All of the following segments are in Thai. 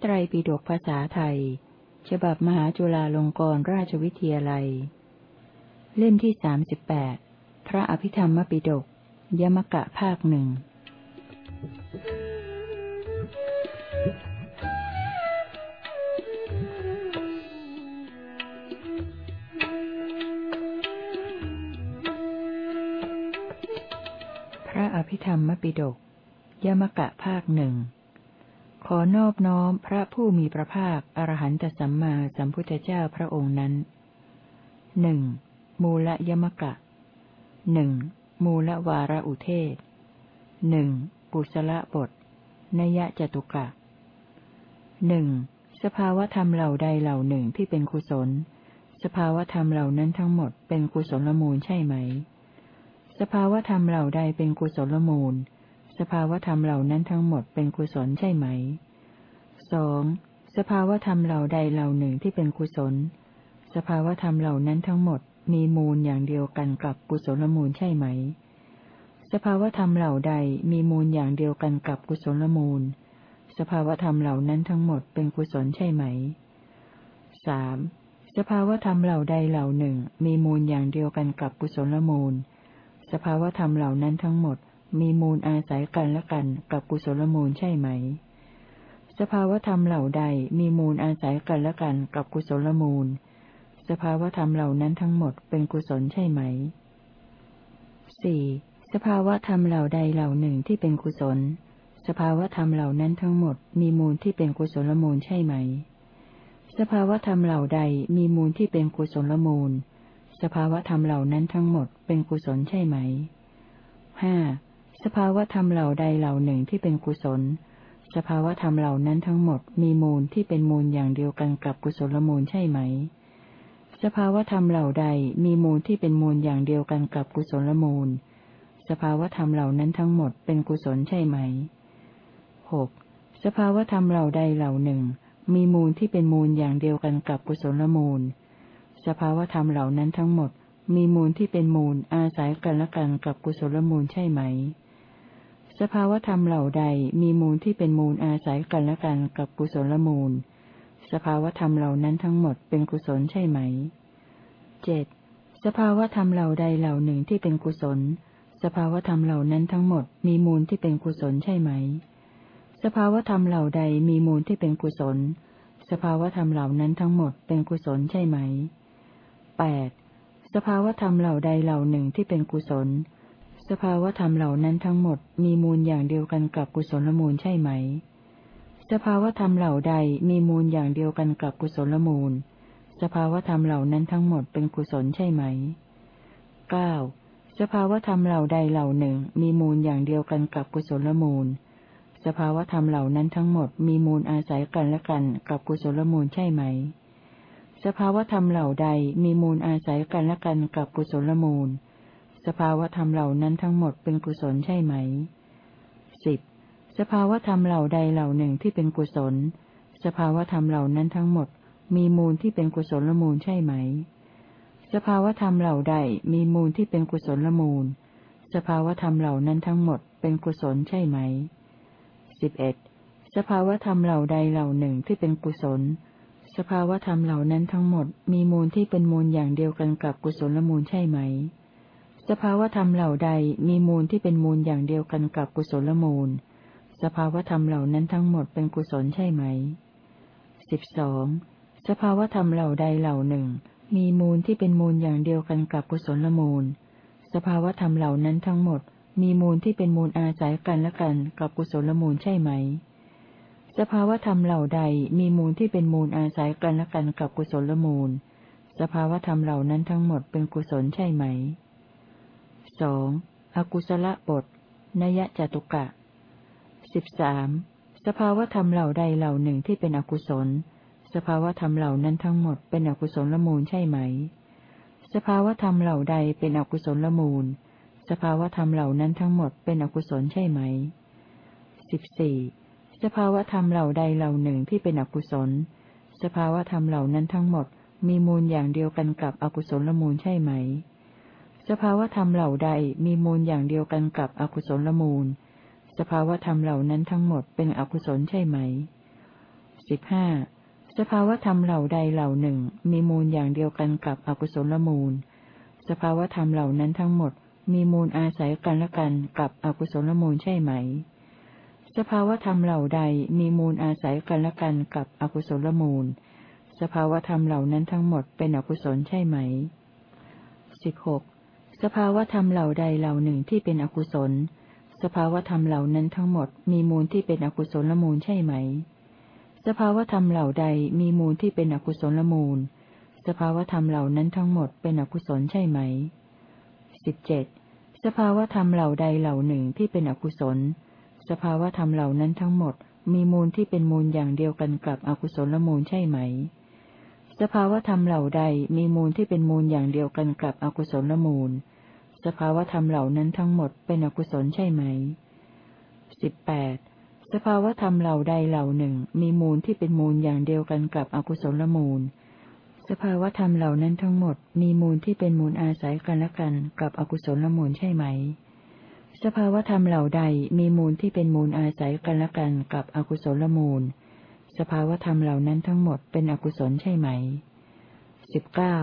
ไตรปิฎกภาษาไทย ฉบับมหาจุฬาลงกรณราชวิทยาลัย เล่มที่สามสิบแปดพระอภิธรรมปิฎกยมกะภาคหนึ่งพระอภิธรรมปิฎกยมกะภาคหนึ่ง ขอนอบน้อมพระผู้มีพระภาคอรหันตสัมมาสัมพุทธเจ้าพระองค์นั้นหนึ่งมูลยมกะหนึ่งมูลวาระอุเทศหนึ่งปุสละบทนยจตุกะหนึ่งสภาวธรรมเหล่าใดเหล่าหนึ่งที่เป็นกุศล สภาวธรรมเหล่านั้นทั้งหมดเป็นกุศลมูลใช่ไหม สภาวธรรมเหล่าใดเป็นกุศลมูล สภาวธรรมเหล่านั้นทั้งหมดเป็นกุศลใช่ไหมสองสภาวธรรมเหล่าใดเหล่าหนึ่งที่เป็นกุศล สภาวธรรมเหล่านั้นทั้งหมดมีมูลอย่างเดียวกันกับกุศลมูลใช่ไหม สภาวธรรมเหล่าใดมีมูลอย่างเดียวกันกับกุศลมูล สภาวธรรมเหล่านั้นทั้งหมดเป็นกุศลใช่ไหมสามสภาวธรรมเหล่าใดเหล่าหนึ่ง มีมูลอย่างเดียวกันกับกุศลมูล สภาวธรรมเหล่านั้นทั้งหมด มีมูลอาศัยกันและกันกับกุศลมูลใช่ไหม สภาวธรรมเหล่าใดมีมูลอาศัยกันและกันกับกุศลมูล สภาวธรรมเหล่านั้นทั้งหมดเป็นกุศลใช่ไหมสี่สภาวธรรมเหล่าใดเหล่าหนึ่งที่เป็นกุศล สภาวธรรมเหล่านั้นทั้งหมดมีมูลที่เป็นกุศลมูลใช่ไหม สภาวธรรมเหล่าใดมีมูลที่เป็นกุศลมูล สภาวธรรมเหล่านั้นทั้งหมดเป็นกุศลใช่ไหมห้า ภาวธรรมเหล่าใดเหล่าหนึ่งที่เป็นกุศล สภาวธรรมเหล่านั้นทั้งหมดมีมูลที่เป็นมูลอย่างเดียวกันกับกุศลมูลใช่ไหม สภาวธรรมเหล่าใดมีมูลที่เป็นมูลอย่างเดียวกันกับกุศลมูล สภาวธรรมเหล่านั้นทั้งหมดเป็นกุศลใช่ไหมหกสภาวธรรมเหล่าใดเหล่าหนึ่ง มีมูลที่เป็นมูลอย่างเดียวกันกับกุศลมูล สภาวธรรมเหล่านั้นทั้งหมดมีมูลที่เป็นมูลอาศัยกันและกันกับกุศลมูลใช่ไหม สภาวธรรมเหล่าใดมีมูลที่เป็นมูลอาศัยกันและกันกับกุศลมูล สภาวธรรมเหล่านั้นทั้งหมดเป็นกุศลใช่ไหมเจ็ดสภาวธรรมเหล่าใดเหล่าหนึ่งที่เป็นกุศล สภาวธรรมเหล่านั้นทั้งหมดมีมูลที่เป็นกุศลใช่ไหม สภาวธรรมเหล่าใดมีมูลที่เป็นกุศล สภาวธรรมเหล่านั้นทั้งหมดเป็นกุศลใช่ไหมแปดสภาวธรรมเหล่าใดเหล่าหนึ่งที่เป็นกุศล สภาวธรรมเหล่านั้นทั้งหมดมีมูลอย่างเดียวกันกับกุศลมูลใช่ไหม สภาวธรรมเหล่าใดมีมูลอย่างเดียวกันกับกุศลมูล สภาวธรรมเหล่านั้นทั้งหมดเป็นกุศลใช่ไหมเก้าสภาวธรรมเหล่าใดเหล่าหนึ่งมีมูลอย่างเดียวกันกับกุศลมูล สภาวธรรมเหล่านั้นทั้งหมดมีมูลอาศัยกันและกันกับกุศลมูลใช่ไหม สภาวธรรมเหล่าใดมีมูลอาศัยกันและกันกับกุศลมูล สภาวธรรมเหล่านั้นทั้งหมดเป็นกุศลใช่ไหมสิบสภาวธรรมเหล่าใดเหล่าหนึ่งที่เป็นกุศล สภาวธรรมเหล่านั้นทั้งหมด มีมูลที่เป็นกุศลละมูลใช่ไหม สภาวธรรมเหล่าใดมีมูลที่เป็นกุศลละมูล สภาวธรรมเหล่านั้นทั้งหมดเป็นกุศลใช่ไหมสิบเอ็ดสภาวธรรมเหล่าใดเหล่าหนึ่งที่เป็นกุศล สภาวธรรมเหล่านั้นทั้งหมด มีมูลที่เป็นมูลอย่างเดียวกันกับกุศลละมูลใช่ไหม สภาวธรรมเหล่าใดมีมูลที่เป็นมูลอย่างเดียวกันกับกุศลมูล สภาวธรรมเหล่านั้นทั้งหมดเป็นกุศลใช่ไหมสิบสองสภาวธรรมเหล่าใดเหล่าหนึ่ง มีมูลที่เป็นมูลอย่างเดียวกันกับกุศลมูล สภาวธรรมเหล่านั้นทั้งหมด มีมูลที่เป็นมูลอาศัยกันและกันกับกุศลมูลใช่ไหม สภาวธรรมเหล่าใดมีมูลที่เป็นมูลอาศัยกันและกันกับกุศลมูล สภาวธรรมเหล่านั้นทั้งหมดเป็นกุศลใช่ไหม สองอกุศลบทนยจตุกะสิบสามสภาวธรรมเหล่าใดเหล่าหนึ่งที่เป็นอกุศล สภาวธรรมเหล่านั้นทั้งหมดเป็นอกุศลละมูลใช่ไหม สภาวธรรมเหล่าใดเป็นอกุศลละมูล สภาวธรรมเหล่านั้นทั้งหมดเป็นอกุศลใช่ไหมสิบสี่สภาวธรรมเหล่าใดเหล่าหนึ่งที่เป็นอกุศล สภาวธรรมเหล่านั้นทั้งหมดมีมูลอย่างเดียวกันกับอกุศลละมูลใช่ไหม สภาวธรรมเหล่าใดมีมูลอย่างเดียวกันกับอกุศลละมูล สภาวธรรมเหล่านั้นทั้งหมดเป็นอกุศลใช่ไหมสิบห้าสภาวธรรมเหล่าใดเหล่าหนึ่ง มีมูลอย่างเดียวกันกับอกุศลละมูล สภาวธรรมเหล่านั้นทั้งหมด มีมูลอาศัยกันและกันกับอกุศลละมูลใช่ไหม สภาวธรรมเหล่าใดมีมูลอาศัยกันและกันกับอกุศลละมูล สภาวธรรมเหล่านั้นทั้งหมดเป็นอกุศลใช่ไหมสิบหก สภาวธรรมเหล่าใดเหล่าหนึ่งที่เป็นอกุศล สภาวธรรมเหล่านั้นทั้งหมดมีมูลที่เป็นอกุศลละมูลใช่ไหม สภาวธรรมเหล่าใดมีมูลที่เป็นอกุศลละมูล สภาวธรรมเหล่านั้นทั้งหมดเป็นอกุศลใช่ไหมสิบเจ็ดสภาวธรรมเหล่าใดเหล่าหนึ่งที่เป็นอกุศล สภาวธรรมเหล่านั้นทั้งหมดมีมูลที่เป็นมูลอย่างเดียวกันกับอกุศลละมูลใช่ไหม สภาวธรรมเหล่าใดมีมูลที่เป็นมูลอย่างเดียวกันกับอกุศลมูล สภาวธรรมเหล่านั้นทั้งหมดเป็นอกุศลใช่ไหมสิบแปดสภาวธรรมเหล่าใดเหล่าหนึ่ง มีมูลที่เป็นมูลอย่างเดียวกันกับอกุศลมูล สภาวธรรมเหล่านั้นทั้งหมดมีมูลที่เป็นมูลอาศัยกันและกันกับอกุศลมูลใช่ไหม สภาวธรรมเหล่าใดมีมูลที่เป็นมูลอาศัยกันและกันกับอกุศลมูล สภาวธรรมเหล่านั้นทั้งหมดเป็นอกุศลใช่ไหมสิบเก้า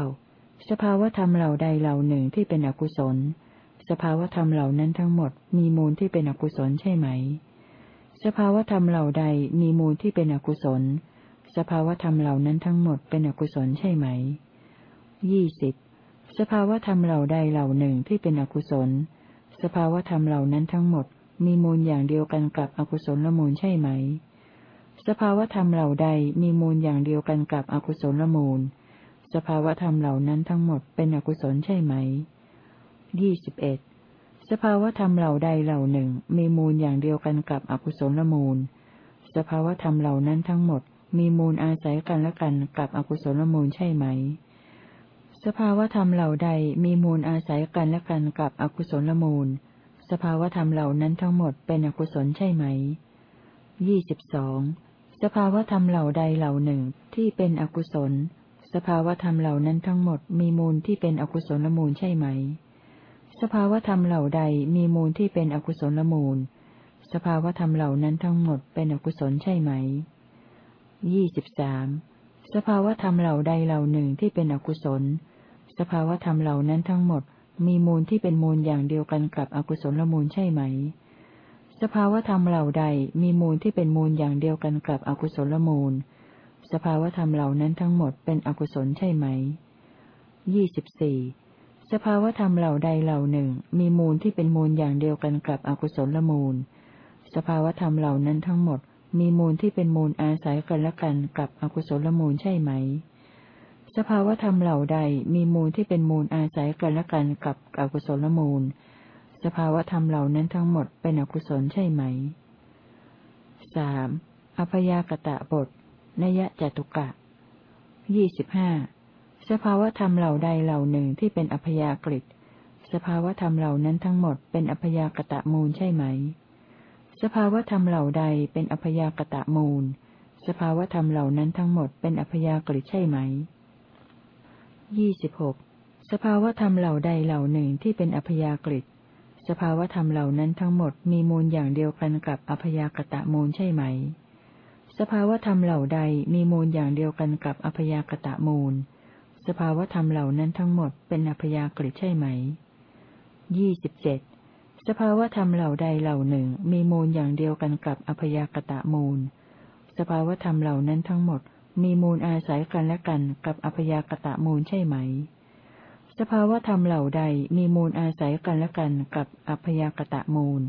สภาวธรรมเหล่าใดเหล่าหนึ่งที่เป็นอกุศล สภาวธรรมเหล่านั้นทั้งหมดมีมูลที่เป็นอกุศลใช่ไหม สภาวธรรมเหล่าใดมีมูลที่เป็นอกุศล สภาวธรรมเหล่านั้นทั้งหมดเป็นอกุศลใช่ไหมยี่สิบสภาวธรรมเหล่าใดเหล่าหนึ่งที่เป็นอกุศล สภาวธรรมเหล่านั้นทั้งหมดมีมูลอย่างเดียวกันกับอกุศลละมูลใช่ไหม สภาวธรรมเหล่าใดมีมูลอย่างเดียวกันกับอกุศลมูล สภาวธรรมเหล่านั้นทั้งหมดเป็นอกุศลใช่ไหมยี่สิบเอ็ดสภาวธรรมเหล่าใดเหล่าหนึ่ง มีมูลอย่างเดียวกันกับอกุศลมูล สภาวธรรมเหล่านั้นทั้งหมด มีมูลอาศัยกันและกันกับอกุศลมูลใช่ไหม สภาวธรรมเหล่าใดมีมูลอาศัยกันและกันกับอกุศลมูล สภาวธรรมเหล่านั้นทั้งหมดเป็นอกุศลใช่ไหมยี่สิบสอง สภาวธรรมเหล่าใดเหล่าหนึ่งที่เป็นอกุศล สภาวธรรมเหล่านั้นทั้งหมดมีมูลที่เป็นอกุศลมูลใช่ไหม สภาวธรรมเหล่าใดมีมูลที่เป็นอกุศลมูล สภาวธรรมเหล่านั้นทั้งหมดเป็นอกุศลใช่ไหม ยี่สิบสามสภาวธรรมเหล่าใดเหล่าหนึ่งที่เป็นอกุศล สภาวธรรมเหล่านั้นทั้งหมดมีมูลที่เป็นมูลอย่างเดียวกันกับอกุศลมูลใช่ไหม สภาวธรรมเหล่าใดมีมูลที่เป็นมูลอย่างเดียวกันกับอกุศลมูล สภาวธรรมเหล่านั้นทั้งหมดเป็นอกุศลใช่ไหมยี่สิบสี่สภาวธรรมเหล่าใดเหล่าหนึ่ง มีมูลที่เป็นมูลอย่างเดียวกันกับอกุศลมูล สภาวธรรมเหล่านั้นทั้งหมด มีมูลที่เป็นมูลอาศัยกันและกันกับอกุศลมูลใช่ไหม สภาวธรรมเหล่าใดมีมูลที่เป็นมูลอาศัยกันและกันกับอกุศลมูล สภาวธรรมเหล่านั้นทั้งหมดเป็นอกุศลใช่ไหมสามอภยากตะบทนยะจตุกะยี่สิบห้าสภาวธรรมเหล่าใดเหล่าหนึ่งที่เป็นอภยากฤิสภาวธรรมเหล่านั้นทั้งหมดเป็นอภยากตะมูลใช่ไหม สภาวธรรมเหล่าใดเป็นอภยากตะมูล สภาวธรรมเหล่านั้นทั้งหมดเป็นอภยากฤิใช่ไหมยี่สิบหกสภาวธรรมเหล่าใดเหล่าหนึ่งที่เป็นอภยากฤิ สภาวธรรมเหล่านั้นทั้งหมดมีมูลอย่างเดียวกันกับอพยากตะมูลใช่ไหม สภาวธรรมเหล่าใดมีมูลอย่างเดียวกันกับอพยากตะมูล สภาวธรรมเหล่านั้นทั้งหมดเป็นอพยากฤิใช่ไหม ยี่สิบเจ็ดสภาวธรรมเหล่าใดเหล่าหนึ่งมีมูลอย่างเดียวกันกับอพยากตะมูล สภาวธรรมเหล่านั้นทั้งหมดมีมูลอาศัยกันและกันกับอพยากตะมูลใช่ไหม สภาวธรรมเหล่าใดมีมูลอาศัยกันและกันกับอัพยากตะมูล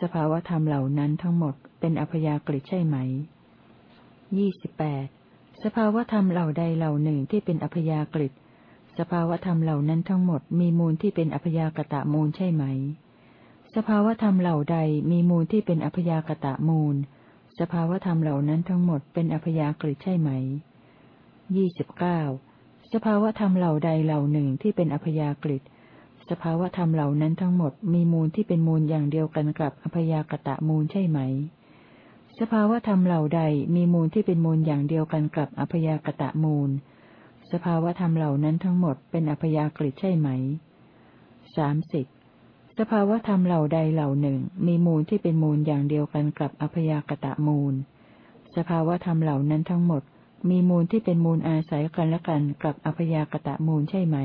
สภาวธรรมเหล่านั้นทั้งหมดเป็นอัพยากฤิใช่ไหมยี่สิบแปดสภาวธรรมเหล่าใดเหล่าหนึ่งที่เป็นอัพยากฤิสภาวธรรมเหล่านั้นทั้งหมดมีมูลที่เป็นอัพยากตะมูลใช่ไหม สภาวธรรมเหล่าใดมีมูลที่เป็นอัพยากตะมูล สภาวธรรมเหล่านั้นทั้งหมดเป็นอัพยากฤิใช่ไหมยี่สิบเก้า สภาวธรรมเหล่าใดเหล่าหนึ่งที่เป็นอัพยากฤิสภาวธรรมเหล่านั้นทั้งหมดมีมูลที่เป็นมูลอย่างเดียวกันกับอัพยากตะมูลใช่ไหม สภาวธรรมเหล่าใดมีมูลที่เป็นมูลอย่างเดียวกันกับอัพยากตะมูล สภาวธรรมเหล่านั้นทั้งหมดเป็นอัพยากฤิใช่ไหมสามสิบสภาวธรรมเหล่าใดเหล่าหนึ่ง มีมูลที่เป็นมูลอย่างเดียวกันกับอัพยากตะมูล สภาวธรรมเหล่านั้นทั้งหมด มีมูลที่เป็นมูลอาศัยกันและกันกับอัพยากตะมูลใช่ไหม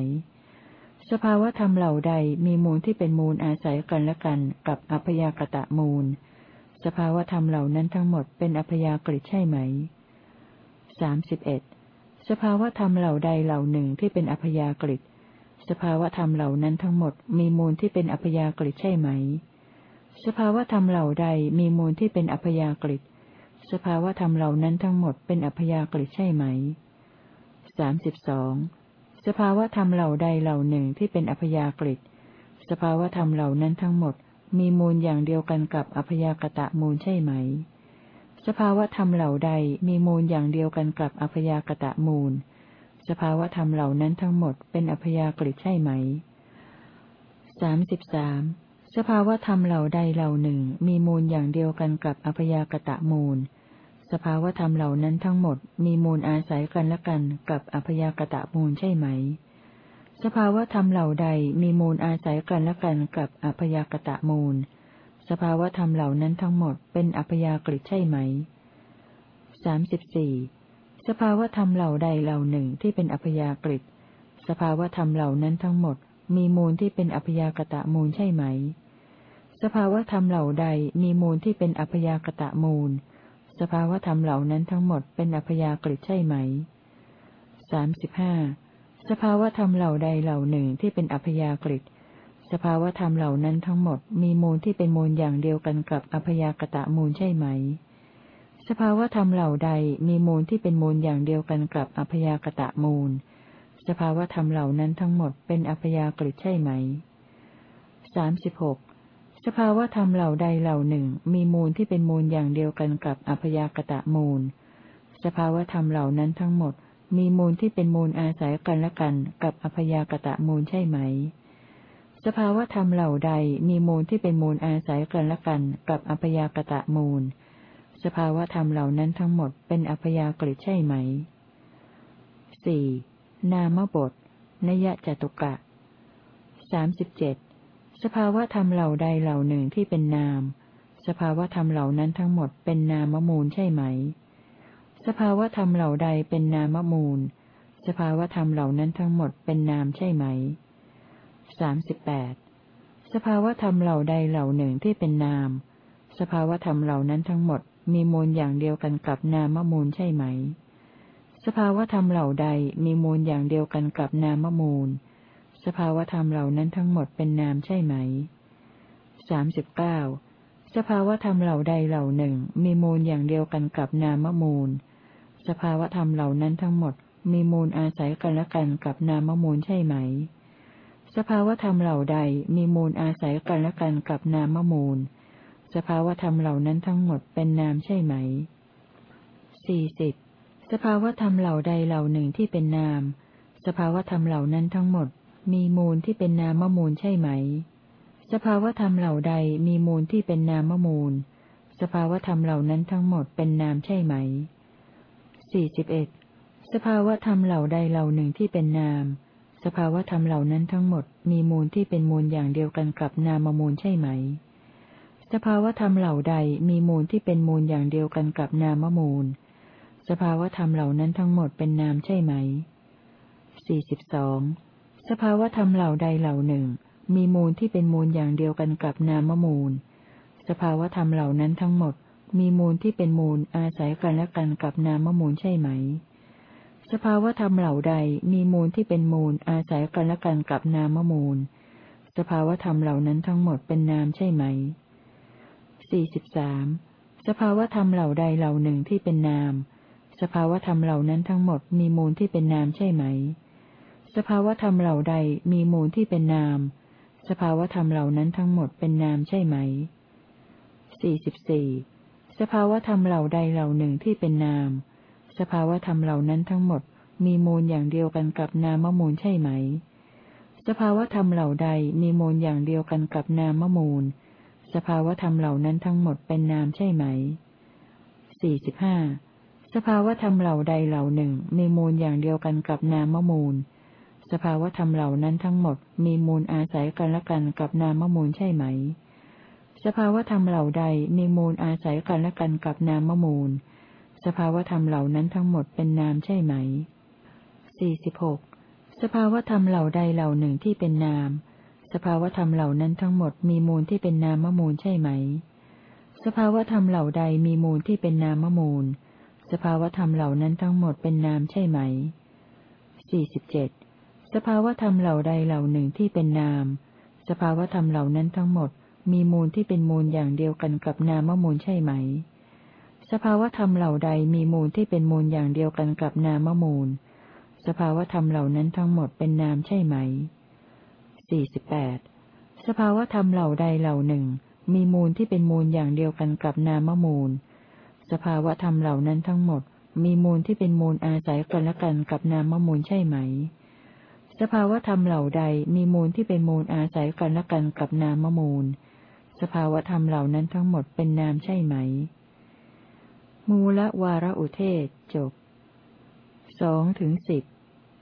สภาวธรรมเหล่าใดมีมูลที่เป็นมูลอาศัยกันและกันกับอัพยากตะมูล สภาวธรรมเหล่านั้นทั้งหมดเป็นอัพยากฤิใช่ไหมสามสิบเอ็ดสภาวธรรมเหล่าใดเหล่าหนึ่งที่เป็นอัพยากฤิสภาวธรรมเหล่านั้นทั้งหมดมีมูลที่เป็นอัพยากฤิใช่ไหม สภาวธรรมเหล่าใดมีมูลที่เป็นอัพยากฤิ สภาวธรรมเหล่านั้นทั้งหมดเป็นอัพยากฤิใช่ไหมสามสิบสองสภาวธรรมเหล่าใดเหล่าหนึ่งที่เป็นอัพยากฤิสภาวธรรมเหล่านั้นทั้งหมดมีมูลอย่างเดียวกันกับอัพยากตะมูลใช่ไหม สภาวธรรมเหล่าใดมีมูลอย่างเดียวกันกับอัพยากตะมูล สภาวธรรมเหล่านั้นทั้งหมดเป็นอัพยากฤิใช่ไหมสามสิบสาม สภาวธรรมเหล่าใดเหล่าหนึ่งมีมูลอย่างเดียวกันกับอัพยากตะมูล สภาวธรรมเหล่านั้นทั้งหมดมีมูลอาศัยกันและกันกับอัพยากตะมูลใช่ไหม สภาวธรรมเหล่าใดมีมูลอาศัยกันและกันกับอัพยากตะมูล สภาวธรรมเหล่านั้นทั้งหมดเป็นอัพยากฤิใช่ไหมสามสิบสี่สภาวธรรมเหล่าใดเหล่าหนึ่งที่เป็นอัพยากฤิสภาวธรรมเหล่านั้นทั้งหมดมีมูลที่เป็นอัพยากตะมูลใช่ไหม สภาวธรรมเหล่าใดมีมูลที่เป็นอัพยากตะมูล สภาวธรรมเหล่านั้นทั้งหมดเป็นอัพยากฤิใช่ไหมสามสิบห้าสภาวธรรมเหล่าใดเหล่าหนึ่งที่เป็นอัพยากฤิสภาวธรรมเหล่านั้นทั้งหมดมีมูลที่เป็นมูลอย่างเดียวกันกับอัพยากตะมูลใช่ไหม สภาวธรรมเหล่าใดมีมูลที่เป็นมูลอย่างเดียวกันกับอัพยากตะมูล สภาวธรรมเหล่านั้นทั้งหมดเป็นอัพยากฤิใช่ไหมสามสิบหก สภาวธรรมเหล่าใดเหล่าหนึ่ง มีมูลที่เป็นมูลอย่างเดียวกันกับอัพยากตะมูล สภาวธรรมเหล่านั้นทั้งหมด มีมูลที่เป็นมูลอาศัยกันและกันกับอัพยากตะมูลใช่ไหม สภาวธรรมเหล่าใดมีมูลที่เป็นมูลอาศัยกันและกันกับอัพยากตะมูล สภาวธรรมเหล่านั้นทั้งหมดเป็นอัพยากฤิใช่ไหมสี่นามบทนยจตุกะสามสิบเจ็ด สภาวะธรรมเหล่าใดเหล่าหนึ่งที่เป็นนาม สภาวะธรรมเหล่านั้นทั้งหมดเป็นนามมูลใช่ไหม สภาวะธรรมเหล่าใดเป็นนามมูล สภาวะธรรมเหล่านั้นทั้งหมดเป็นนามใช่ไหมสามสิบแปดสภาวธรรมเหล่าใดเหล่าหนึ่งที่เป็นนาม สภาวธรรมเหล่านั้นทั้งหมดมีมูลอย่างเดียวกันกับนามมูลใช่ไหม สภาวธรรมเหล่าใดมีมูลอย่างเดียวกันกับนามมูล สภาวธรรมเหล่านั้นทั้งหมดเป็นนามใช่ไหมสามสิบเก้าสภาวธรรมเหล่าใดเหล่าหนึ่ง มีมูลอย่างเดียวกันกับนามมูล สภาวธรรมเหล่านั้นทั้งหมด มีมูลอาศัยกันและกันกับนามมูลใช่ไหม สภาวธรรมเหล่าใดมีมูลอาศัยกันและกันกับนามมูล สภาวธรรมเหล่านั้นทั้งหมดเป็นนามใช่ไหมสี่สิบสภาวธรรมเหล่าใดเหล่าหนึ่งที่เป็นนาม สภาวธรรมเหล่านั้นทั้งหมด มีมูลที่เป็นนามมูลใช่ไหม สภาวธรรมเหล่าใดมีมูลที่เป็นนามมูล สภาวธรรมเหล่านั้นทั้งหมดเป็นนามใช่ไหมสี่สิบเอ็ดสภาวธรรมเหล่าใดเหล่าหนึ่งที่เป็นนาม สภาวธรรมเหล่านั้นทั้งหมดมีมูลที่เป็นมูลอย่างเดียวกันกับนามมูลใช่ไหม สภาวธรรมเหล่าใดมีมูลที่เป็นมูลอย่างเดียวกันกับนามมูล สภาวธรรมเหล่านั้นทั้งหมดเป็นนามใช่ไหมสี่สิบสอง สภาวธรรมเหล่าใดเหล่าหนึ่ง มีมูลที่เป็นมูลอย่างเดียวกันกับนามมูล สภาวธรรมเหล่านั้นทั้งหมด มีมูลที่เป็นมูลอาศัยกันและกันกับนามมูลใช่ไหม สภาวธรรมเหล่าใดมีมูลที่เป็นมูลอาศัยกันและกันกับนามมูล สภาวธรรมเหล่านั้นทั้งหมดเป็นนามใช่ไหมสี่สิบสามสภาวธรรมเหล่าใดเหล่าหนึ่งที่เป็นนาม สภาวธรรมเหล่านั้นทั้งหมดมีมูลที่เป็นนามใช่ไหม สภาวธรรมเหล่าใดมีมูลที่เป็นนาม สภาวธรรมเหล่านั้นทั้งหมดเป็นนามใช่ไหม สี่สิบสี่สภาวธรรมเหล่าใดเหล่าหนึ่งที่เป็นนาม สภาวธรรมเหล่านั้นทั้งหมดมีมูลอย่างเดียวกันกับนามมูลใช่ไหม สภาวธรรมเหล่าใดมีมูลอย่างเดียวกันกับนามมูล สภาวธรรมเหล่านั้นทั้งหมดเป็นนามใช่ไหม สี่สิบห้าสภาวธรรมเหล่าใดเหล่าหนึ่งมีมูลอย่างเดียวกันกับนามมูล สภาวธรรมเหล่านั้นทั้งหมดมีมูลอาศัยกันและกันกับนามมูลใช่ไหม สภาวธรรมเหล่าใดมีมูลอาศัยกันและกันกับนามมูล สภาวธรรมเหล่านั้นทั้งหมดเป็นนามใช่ไหมสี่สิบหกสภาวธรรมเหล่าใดเหล่าหนึ่งที่เป็นนาม สภาวธรรมเหล่านั้นทั้งหมดมีมูลที่เป็นนามมูลใช่ไหม สภาวธรรมเหล่าใดมีมูลที่เป็นนามมูล สภาวธรรมเหล่านั้นทั้งหมดเป็นนามใช่ไหมสี่สิบเจ็ด สภาวธรรมเหล่าใดเหล่าหนึ่งที่เป็นนาม สภาวธรรมเหล่านั้นทั้งหมด มีมูลที่เป็นมูลอย่างเดียวกันกับนามมูลใช่ไหม สภาวธรรมเหล่าใดมีมูลที่เป็นมูลอย่างเดียวกันกับนามมูล สภาวธรรมเหล่านั้นทั้งหมดเป็นนามใช่ไหม สี่สิบแปด สภาวธรรมเหล่าใดเหล่าหนึ่ง มีมูลที่เป็นมูลอย่างเดียวกันกับนามมูล สภาวธรรมเหล่านั้นทั้งหมด มีมูลที่เป็นมูลอาศัยกันและกันกับนามมูลใช่ไหม สภาวธรรมเหล่าใดมีมูลที่เป็นมูลอาศัยกันและกันกับนามมูล สภาวธรรมเหล่านั้นทั้งหมดเป็นนามใช่ไหม มูลวาระอุเทศจบสองถึงสิบ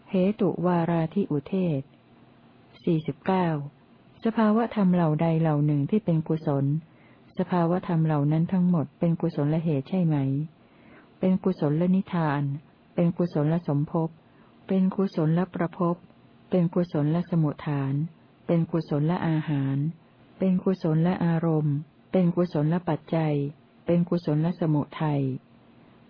เหตุวาราธิอุเทศสี่สิบเก้าสภาวธรรมเหล่าใดเหล่าหนึ่งที่เป็นกุศล สภาวธรรมเหล่านั้นทั้งหมดเป็นกุศลละเหตุใช่ไหม เป็นกุศลละนิทาน เป็นกุศลละสมภพ เป็นกุศลละประภพ เป็นกุศลและสมุทฐาน เป็นกุศลและอาหาร เป็นกุศลและอารมณ์ เป็นกุศลและปัจจัย เป็นกุศลและสมุทัย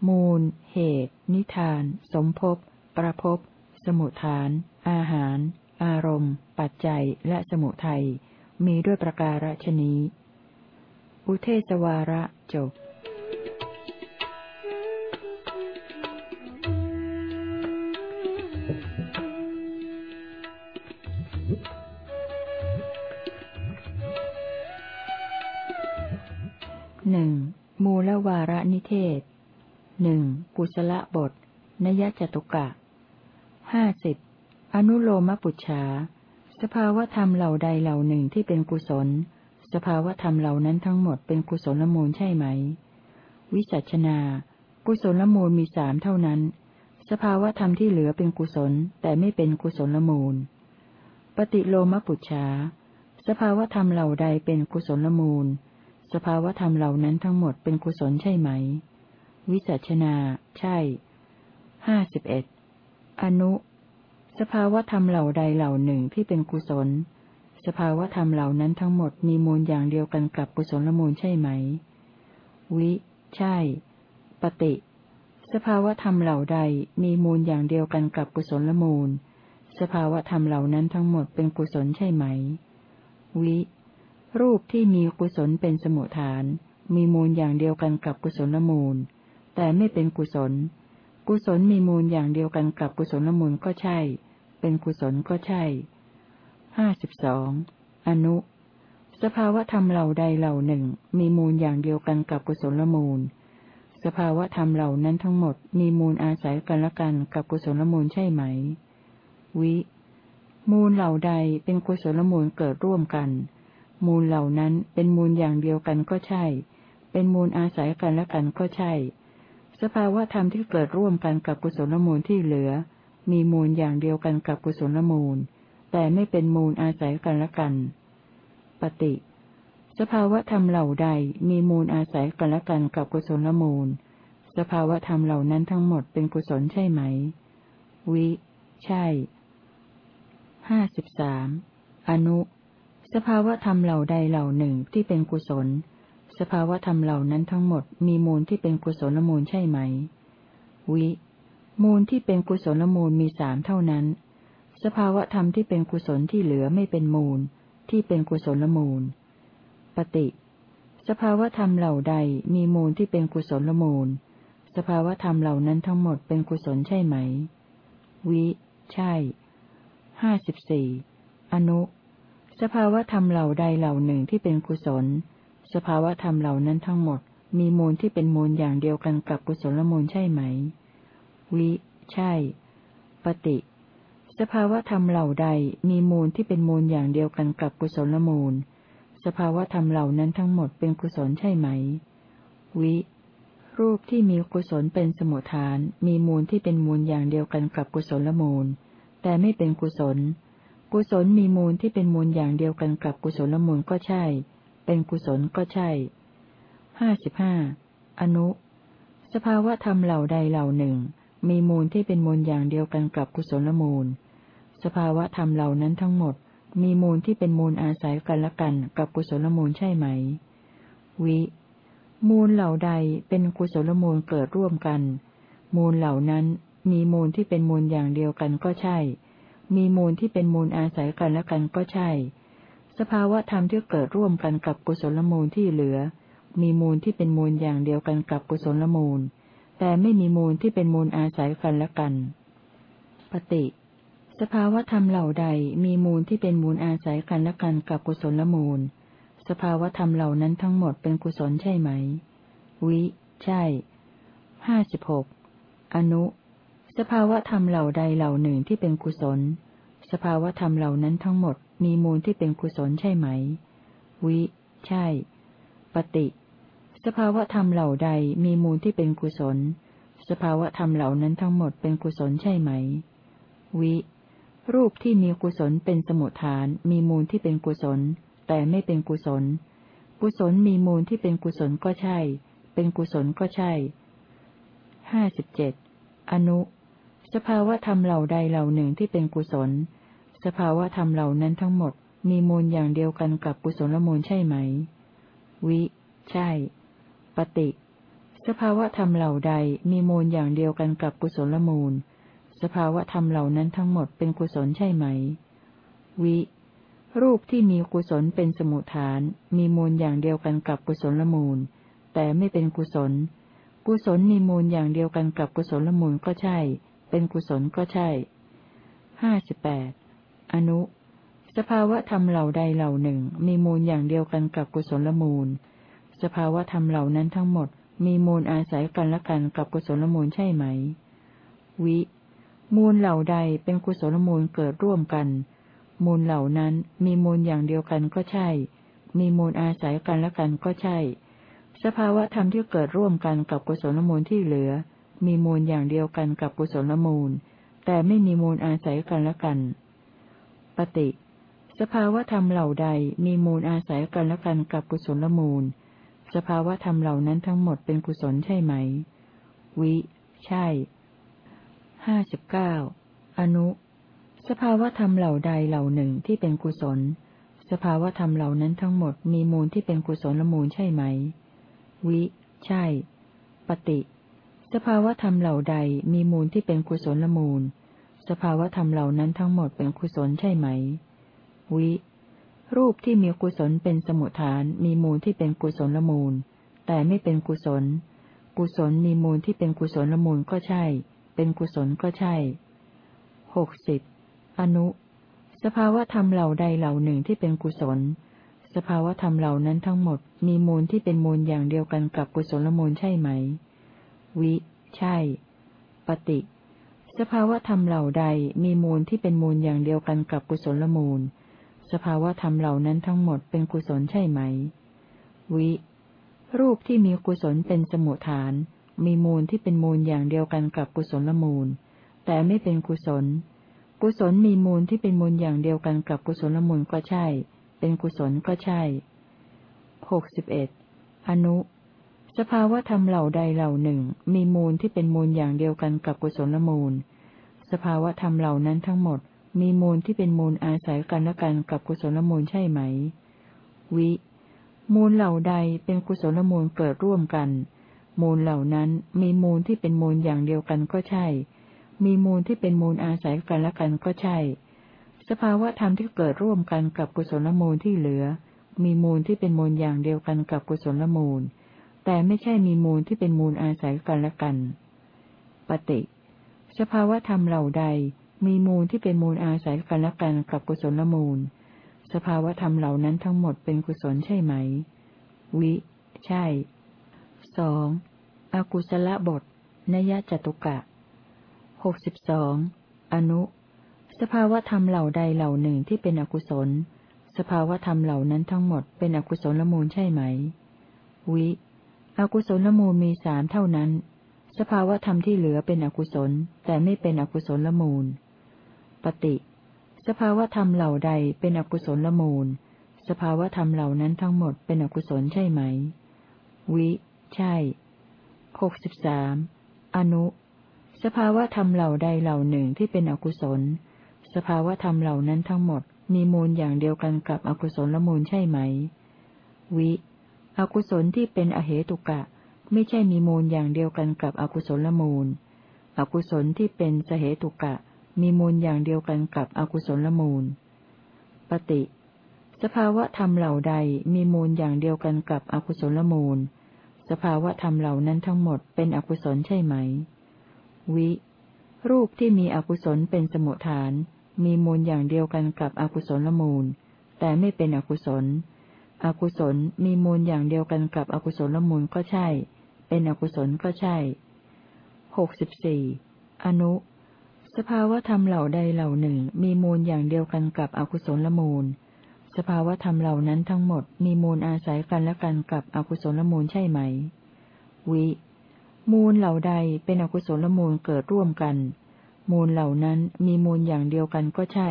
มูล เหตุ นิทาน สมภพ ประภพ สมุทฐาน อาหาร อารมณ์ ปัจจัย และสมุทัย มีด้วยประการฉนี้ อุเทศวาระจบ เทศหนึ่งกุศลบท นยจตุกะห้าสิบอนุโลมปุจฉา สภาวธรรมเหล่าใดเหล่าหนึ่งที่เป็นกุศล สภาวธรรมเหล่านั้นทั้งหมดเป็นกุศลมูลใช่ไหม วิจัชนา กุศลมูลมีสามเท่านั้น สภาวธรรมที่เหลือเป็นกุศล แต่ไม่เป็นกุศลมูล ปฏิโลมปุจฉา สภาวธรรมเหล่าใดเป็นกุศลมูล สภาวธรรมเหล่านั้นทั้งหมดเป็นกุศลใช่ไหม วิจัชนา ใช่ ห้าสิบเอ็ด อนุ สภาวธรรมเหล่าใดเหล่าหนึ่งที่เป็นกุศล สภาวธรรมเหล่านั้นทั้งหมดมีมูลอย่างเดียวกันกับกุศลมูลใช่ไหม วิ ใช่ ปฏิ สภาวธรรมเหล่าใดมีมูลอย่างเดียวกันกับกุศลมูล สภาวธรรมเหล่านั้นทั้งหมดเป็นกุศลใช่ไหม วิ รูปที่มีกุศลเป็นสมุทฐาน มีมูลอย่างเดียวกันกับกุศลมูล แต่ไม่เป็นกุศล กุศลมีมูลอย่างเดียวกันกับกุศลมูลก็ใช่ เป็นกุศลก็ใช่ห้าสิบสองอนุ สภาวธรรมเหล่าใดเหล่าหนึ่ง มีมูลอย่างเดียวกันกับกุศลมูล สภาวธรรมเหล่านั้นทั้งหมดมีมูลอาศัยกันละกันกับกุศลมูลใช่ไหม วิ มูลเหล่าใดเป็นกุศลมูลเกิดร่วมกัน มูลเหล่านั้นเป็นมูลอย่างเดียวกันก็ใช่ เป็นมูลอาศัยกันและกันก็ใช่ สภาวะธรรมที่เกิดร่วมกันกับกุศลมูลที่เหลือ มีมูลอย่างเดียวกันกับกุศลมูล แต่ไม่เป็นมูลอาศัยกันและกัน ปฏิ สภาวะธรรมเหล่าใดมีมูลอาศัยกันและกันกับกุศลมูล สภาวะธรรมเหล่านั้นทั้งหมดเป็นกุศลใช่ไหม วิ ใช่ห้าสิบสามอนุ สภาวธรรมเหล่าใดเหล่าหนึ่งที่เป็นกุศล สภาวธรรมเหล่านั้นทั้งหมดมีมูลที่เป็นกุศลมูลใช่ไหม วิ มูลที่เป็นกุศลมูลมีสามเท่านั้น สภาวะธรรมที่เป็นกุศลที่เหลือไม่เป็นมูล ที่เป็นกุศลมูล ปฏิ สภาวะธรรมเหล่าใดมีมูลที่เป็นกุศลมูล สภาวะธรรมเหล่านั้นทั้งหมดเป็นกุศลใช่ไหม วิ ใช่ ห้าสิบสี่ อนุ สภาวธรรมเหล่าใดเหล่าหนึ่งที่เป็นกุศล สภาวธรรมเหล่านั้นทั้งหมด มีมูลที่เป็นมูลอย่างเดียวกันกับกุศลมูลใช่ไหม วิ ใช่ ปฏิ สภาวธรรมเหล่าใดมีมูลที่เป็นมูลอย่างเดียวกันกับกุศลมูล สภาวธรรมเหล่านั้นทั้งหมดเป็นกุศลใช่ไหม วิ รูปที่มีกุศลเป็นสมุทฐาน มีมูลที่เป็นมูลอย่างเดียวกันกับกุศลมูล แต่ไม่เป็นกุศล กุศลมีมูลที่เป็นมูลอย่างเดียวกันกับกุศลมูลก็ใช่ เป็นกุศลก็ใช่ ห้าสิบห้า อนุ สภาวะธรรมเหล่าใดเหล่าหนึ่ง มีมูลที่เป็นมูลอย่างเดียวกันกับกุศลมูล สภาวะธรรมเหล่านั้นทั้งหมด มีมูลที่เป็นมูลอาศัยกันละกันกับกุศลมูลใช่ไหม วิ มูลเหล่าใดเป็นกุศลมูลเกิดร่วมกัน มูลเหล่านั้นมีมูลที่เป็นมูลอย่างเดียวกันก็ใช่ มีมูลที่เป็นมูลอาศัยกันและกันก็ใช่ สภาวะธรรมที่เกิดร่วมกันกับกุศลมูลที่เหลือ มีมูลที่เป็นมูลอย่างเดียวกันกับกุศลมูล แต่ไม่มีมูลที่เป็นมูลอาศัยกันและกัน ปฏิ สภาวะธรรมเหล่าใดมีมูลที่เป็นมูลอาศัยกันและกันกับกุศลมูล สภาวะธรรมเหล่านั้นทั้งหมดเป็นกุศลใช่ไหม วิ ใช่ห้าสิบหกอนุ สภาวะธรรมเหล่าใดเหล่าหนึ่งที่เป็นกุศล สภาวะธรรมเหล่านั้นทั้งหมดมีมูลที่เป็นกุศลใช่ไหม วิ ใช่ ปฏิ สภาวะธรรมเหล่าใดมีมูลที่เป็นกุศล สภาวะธรรมเหล่านั้นทั้งหมดเป็นกุศลใช่ไหม วิ รูปที่มีกุศลเป็นสมุทฐาน มีมูลที่เป็นกุศล แต่ไม่เป็นกุศล กุศลมีมูลที่เป็นกุศลก็ใช่ เป็นกุศลก็ใช่ห้าสิบเจ็ดอนุ สภาวะธรรมเหล่าใดเหล่าหนึ่งที่เป็นกุศล สภาวะธรรมเหล่านั้นทั้งหมดมีมูลอย่างเดียวกันกับกุศลมูลใช่ไหม วิ ใช่ ปฏิ สภาวะธรรมเหล่าใดมีมูลอย่างเดียวกันกับกุศลมูล สภาวะธรรมเหล่านั้นทั้งหมดเป็นกุศลใช่ไหม วิ รูปที่มีกุศลเป็นสมุทฐาน มีมูลอย่างเดียวกันกับกุศลมูล แต่ไม่เป็นกุศล กุศลมีมูลอย่างเดียวกันกับกุศลมูลก็ใช่ เป็นกุศลก็ใช่ ห้าสิบแปด อนุ สภาวะธรรมเหล่าใดเหล่าหนึ่ง มีมูลอย่างเดียวกันกับกุศลมูล สภาวะธรรมเหล่านั้นทั้งหมด มีมูลอาศัยกันและกันกับกุศลมูลใช่ไหม วิ มูลเหล่าใดเป็นกุศลมูลเกิดร่วมกัน มูลเหล่านั้นมีมูลอย่างเดียวกันก็ใช่ มีมูลอาศัยกันและกันก็ใช่ สภาวะธรรมที่เกิดร่วมกันกับกุศลมูลที่เหลือ มีมูลอย่างเดียวกันกับกุศลมูล แต่ไม่มีมูลอาศัยกันและกัน ปฏิ สภาวธรรมเหล่าใดมีมูลอาศัยกันและกันกับกุศลมูล สภาวธรรมเหล่านั้นทั้งหมดเป็นกุศลใช่ไหม วิ ใช่ ห้าสิบเก้า อนุ สภาวธรรมเหล่าใดเหล่าหนึ่งที่เป็นกุศล สภาวธรรมเหล่านั้นทั้งหมดมีมูลที่เป็นกุศลมูลใช่ไหม วิ ใช่ ปฏิ สภาวธรรมเหล่าใดมีมูลที่เป็นกุศลมูล สภาวธรรมเหล่านั้นทั้งหมดเป็นกุศลใช่ไหม วิ รูปที่มีกุศลเป็นสมุทฐานมีมูลที่เป็นกุศลมูล แต่ไม่เป็นกุศล กุศลมีมูลที่เป็นกุศลมูลก็ใช่ เป็นกุศลก็ใช่หกสิบอนุ สภาวธรรมเหล่าใดเหล่าหนึ่งที่เป็นกุศล สภาวธรรมเหล่านั้นทั้งหมดมีมูลที่เป็นมูลอย่างเดียวกันกับกุศลมูลใช่ไหม วิ ใช่ ปฏิ สภาวธรรมเหล่าใดมีมูลที่เป็นมูลอย่างเดียวกันกับกุศลมูล สภาวธรรมเหล่านั้นทั้งหมดเป็นกุศลใช่ไหม วิ รูปที่มีกุศลเป็นสมุทฐาน มีมูลที่เป็นมูลอย่างเดียวกันกับกุศลมูล แต่ไม่เป็นกุศล กุศลมีมูลที่เป็นมูลอย่างเดียวกันกับกุศลมูลก็ใช่ เป็นกุศลก็ใช่หกสิบเอ็ดอนุ สภาวธรรมเหล่าใดเหล่าหนึ่ง มีมูลที่เป็นมูลอย่างเดียวกันกับกุศลมูล สภาวธรรมเหล่านั้นทั้งหมด มีมูลที่เป็นมูลอาศัยกันและกันกับกุศลมูลใช่ไหม วิ มูลเหล่าใดเป็นกุศลมูลเกิดร่วมกัน มูลเหล่านั้นมีมูลที่เป็นมูลอย่างเดียวกันก็ใช่ มีมูลที่เป็นมูลอาศัยกันและกันก็ใช่ สภาวธรรมที่เกิดร่วมกันกับกุศลมูลที่เหลือ มีมูลที่เป็นมูลอย่างเดียวกันกับกุศลมูล แต่ไม่ใช่มีมูลที่เป็นมูลอาศัยกันและกัน ปฏิ สภาวธรรมเหล่าใด มีมูลที่เป็นมูลอาศัยกันและกันกับกุศลมูล สภาวธรรมเหล่านั้นทั้งหมดเป็นกุศลใช่ไหม วิ ใช่สองอกุศลบทนยจตุกะหกสิบสองอนุ สภาวธรรมเหล่าใดเหล่าหนึ่งที่เป็นอกุศล สภาวธรรมเหล่านั้นทั้งหมดเป็นอกุศลมูลใช่ไหม วิ อกุศลมูลมีสามเท่านั้น สภาวธรรมที่เหลือเป็นอกุศล แต่ไม่เป็นอกุศลมูล ปฏิ สภาวธรรมเหล่าใดเป็นอกุศลมูล สภาวธรรมเหล่านั้นทั้งหมดเป็นอกุศลใช่ไหม วิ ใช่หกสิบสามอนุ สภาวธรรมเหล่าใดเหล่าหนึ่งที่เป็นอกุศล สภาวธรรมเหล่านั้นทั้งหมดมีมูลอย่างเดียวกันกับอกุศลมูลใช่ไหม วิ อกุศลที่เป็นอเหตุกะ ไม่ใช่มีมูลอย่างเดียวกันกับอกุศลมูล อกุศลที่เป็นสเหตุกะ มีมูลอย่างเดียวกันกับอกุศลมูล ปฏิ สภาวะธรรมเหล่าใดมีมูลอย่างเดียวกันกับอกุศลมูล สภาวะธรรมเหล่านั้นทั้งหมดเป็นอกุศลใช่ไหม วิ รูปที่มีอกุศลเป็นสมุทฐาน มีมูลอย่างเดียวกันกับอกุศลมูล แต่ไม่เป็นอกุศล อกุศลมีมูลอย่างเดียวกันกับอกุศลมูลก็ใช่ เป็นอกุศลก็ใช่หกสิบสี่อนุ สภาวธรรมเหล่าใดเหล่าหนึ่ง มีมูลอย่างเดียวกันกับอกุศลมูล สภาวธรรมเหล่านั้นทั้งหมดมีมูลอาศัยกันและกันกับอกุศลมูลใช่ไหม วิ มูลเหล่าใดเป็นอกุศลมูลเกิดร่วมกัน มูลเหล่านั้นมีมูลอย่างเดียวกันก็ใช่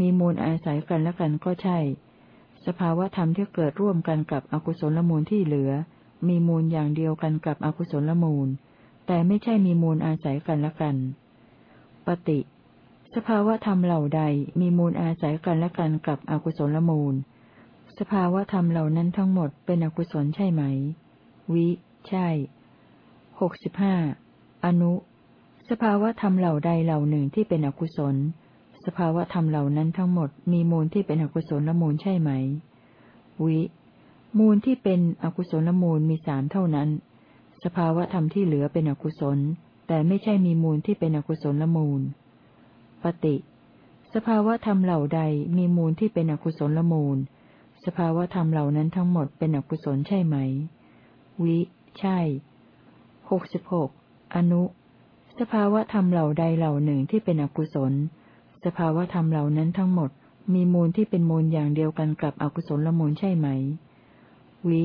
มีมูลอาศัยกันและกันก็ใช่ สภาวธรรมที่เกิดร่วมกันกับอกุศลมูลที่เหลือ มีมูลอย่างเดียวกันกับอกุศลมูล แต่ไม่ใช่มีมูลอาศัยกันและกัน ปฏิ สภาวธรรมเหล่าใดมีมูลอาศัยกันและกันกับอกุศลมูล สภาวธรรมเหล่านั้นทั้งหมดเป็นอกุศลใช่ไหม วิ ใช่หกสิบห้าอนุ สภาวธรรมเหล่าใดเหล่าหนึ่งที่เป็นอกุศล สภาวะธรรมเหล่านั้นทั้งหมดมีมูลที่เป็นอกุศลละมูลใช่ไหม วิ มูลที่เป็นอกุศลละมูลมีสามเท่านั้น สภาวะธรรมที่เหลือเป็นอกุศล แต่ไม่ใช่มีมูลที่เป็นอกุศลมูล ปฏิ สภาวะธรรมเหล่าใดมีมูลที่เป็นอกุศลมูล สภาวะธรรมเหล่านั้นทั้งหมดเป็นอกุศลใช่ไหม วิ ใช่หกสิบหกอนุ สภาวะธรรมเหล่าใดเหล่าหนึ่งที่เป็นอกุศล สภาวธรรมเหล่านั้นทั้งหมด มีมูลที่เป็นมูลอย่างเดียวกันกับอกุศลมูลใช่ไหม วิ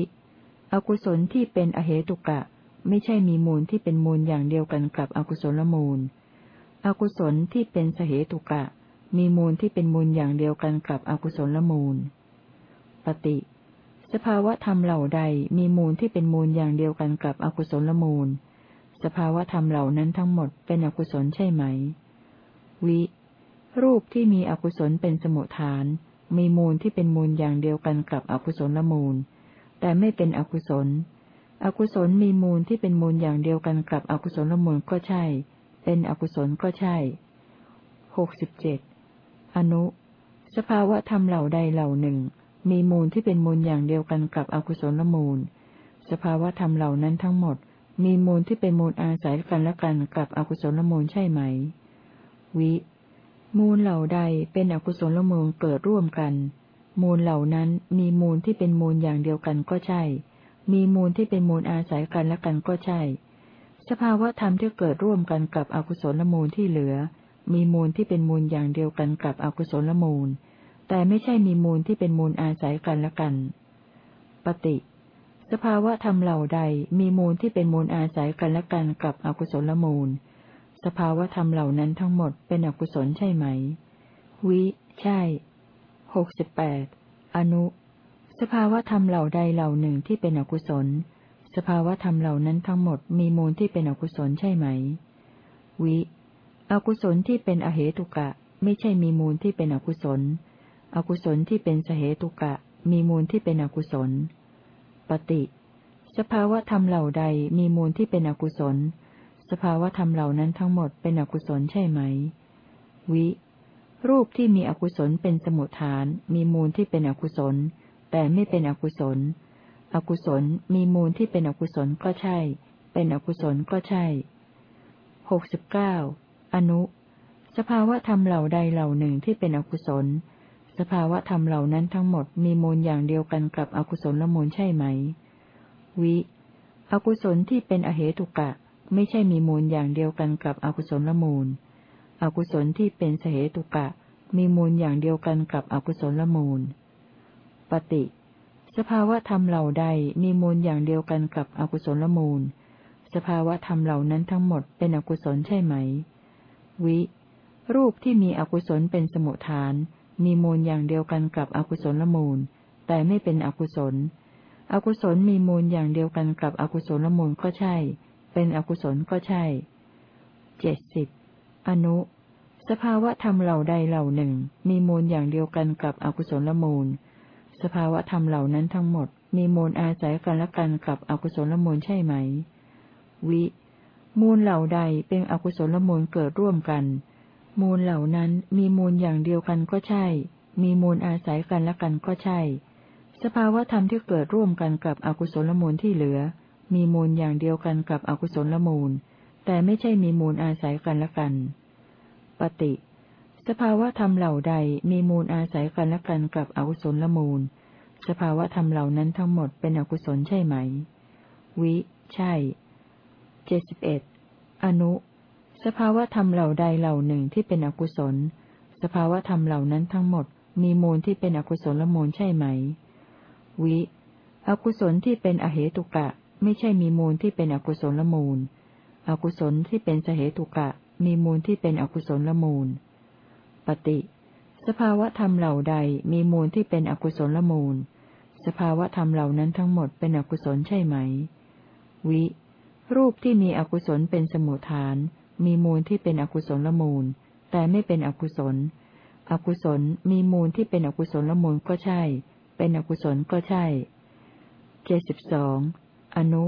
อกุศลที่เป็นอเหตุกะ ไม่ใช่มีมูลที่เป็นมูลอย่างเดียวกันกับอกุศลมูล อกุศลที่เป็นสเหตุกะ มีมูลที่เป็นมูลอย่างเดียวกันกับอกุศลมูล ปฏิ สภาวะธรรมเหล่าใดมีมูลที่เป็นมูลอย่างเดียวกันกับอกุศลมูล สภาวะธรรมเหล่านั้นทั้งหมดเป็นอกุศลใช่ไหม วิ รูปที่มีอกุศลเป็นสมุทฐาน มีมูลที่เป็นมูลอย่างเดียวกันกับอกุศลละมูล แต่ไม่เป็นอกุศล อกุศลมีมูลที่เป็นมูลอย่างเดียวกันกับอกุศลละมูลก็ใช่ เป็นอกุศลก็ใช่หกสิบเจ็ดอนุ สภาวะธรรมเหล่าใดเหล่าหนึ่ง มีมูลที่เป็นมูลอย่างเดียวกันกับอกุศลละมูล สภาวะธรรมเหล่านั้นทั้งหมด มีมูลที่เป็นมูลอาศัยกันและกันกับอกุศลละมูลใช่ไหม วิ มูลเหล่าใดเป็นอกุศลมูลเกิดร่วมกัน มูลเหล่านั้นมีมูลที่เป็นมูลอย่างเดียวกันก็ใช่ มีมูลที่เป็นมูลอาศัยกันและกันก็ใช่ สภาวะธรรมที่เกิดร่วมกันกับอกุศลมูลที่เหลือ มีมูลที่เป็นมูลอย่างเดียวกันกับอกุศลมูล แต่ไม่ใช่มีมูลที่เป็นมูลอาศัยกันและกัน ปฏิสภาวะธรรมเหล่าใดมีมูลที่เป็นมูลอาศัยกันและกันกับอกุศลมูล สภาวะธรรมเหล่านั้นทั้งหมดเป็นอกุศลใช่ไหม วิ ใช่หกสิบแปดอนุ สภาวธรรมเหล่าใดเหล่าหนึ่งที่เป็นอกุศล สภาวธรรมเหล่านั้นทั้งหมดมีมูลที่เป็นอกุศลใช่ไหม วิ อกุศลที่เป็นอเหตุกะ ไม่ใช่มีมูลที่เป็นอกุศล อกุศลที่เป็นสเหตุกะ มีมูลที่เป็นอกุศล ปฏิ สภาวธรรมเหล่าใดมีมูลที่เป็นอกุศล สภาวธรรมเหล่านั้นทั้งหมดเป็นอกุศลใช่ไหม วิ รูปที่มีอกุศลเป็นสมุทฐาน มีมูลที่เป็นอกุศล แต่ไม่เป็นอกุศล อกุศลมีมูลที่เป็นอกุศลก็ใช่ เป็นอกุศลก็ใช่หกสิบเก้าอนุ สภาวะธรรมเหล่าใดเหล่าหนึ่งที่เป็นอกุศล สภาวะธรรมเหล่านั้นทั้งหมดมีมูลอย่างเดียวกันกับอกุศลละมูลใช่ไหม วิ อกุศลที่เป็นอเหตุกะ ไม่ใช่มีมูลอย่างเดียวกันกับอกุศลละมูล อกุศลที่เป็นเสหตุกะ มีมูลอย่างเดียวกันกับอกุศลละมูล ปฏิ สภาวะธรรมเหล่าใดมีมูลอย่างเดียวกันกับอกุศลละมูล สภาวะธรรมเหล่านั้นทั้งหมดเป็นอกุศลใช่ไหม วิ รูปที่มีอกุศลเป็นสมุทฐาน มีมูลอย่างเดียวกันกับอกุศลมูล แต่ไม่เป็นอกุศล อกุศลมีมูลอย่างเดียวกันกับอกุศลมูลก็ใช่ เป็นอกุศลก็ใช่เจ็ดสิบอนุ สภาวะธรรมเหล่าใดเหล่าหนึ่ง มีมูลอย่างเดียวกันกับอกุศลมูล สภาวะธรรมเหล่านั้นทั้งหมด มีมูลอาศัยกันและกันกับอกุศลมูลใช่ไหม วิ มูลเหล่าใดเป็นอกุศลมูลเกิดร่วมกัน มูลเหล่านั้นมีมูลอย่างเดียวกันก็ใช่ มีมูลอาศัยกันและกันก็ใช่ สภาวะธรรมที่เกิดร่วมกันกับอกุศลมูลที่เหลือ มีมูลอย่างเดียวกันกับอกุศลมูล แต่ไม่ใช่มีมูลอาศัยกันละกัน ปฏิ สภาวะธรรมเหล่าใดมีมูลอาศัยกันละกันกับอกุศลมูล สภาวะธรรมเหล่านั้นทั้งหมดเป็นอกุศลใช่ไหม วิ ใช่เจ็ดสิบเอ็ดอนุ สภาวะธรรมเหล่าใดเหล่าหนึ่งที่เป็นอกุศล สภาวะธรรมเหล่านั้นทั้งหมด มีมูลที่เป็นอกุศลละมูลใช่ไหม วิ อกุศลที่เป็นอเหตุกะ ไม่ใช่มีมูลที่เป็นอกุศลละมูล อกุศลที่เป็นสเหตุกะ มีมูลที่เป็นอกุศลละมูล ปฏิ สภาวะธรรมเหล่าใดมีมูลที่เป็นอกุศลละมูล สภาวะธรรมเหล่านั้นทั้งหมดเป็นอกุศลใช่ไหม วิ รูปที่มีอกุศลเป็นสมุทฐาน มีมูลที่เป็นอกุศลละมูล แต่ไม่เป็นอกุศล อกุศลมีมูลที่เป็นอกุศลละมูลก็ใช่ เป็นอกุศลก็ใช่เจ็ดสิบสอง อนุ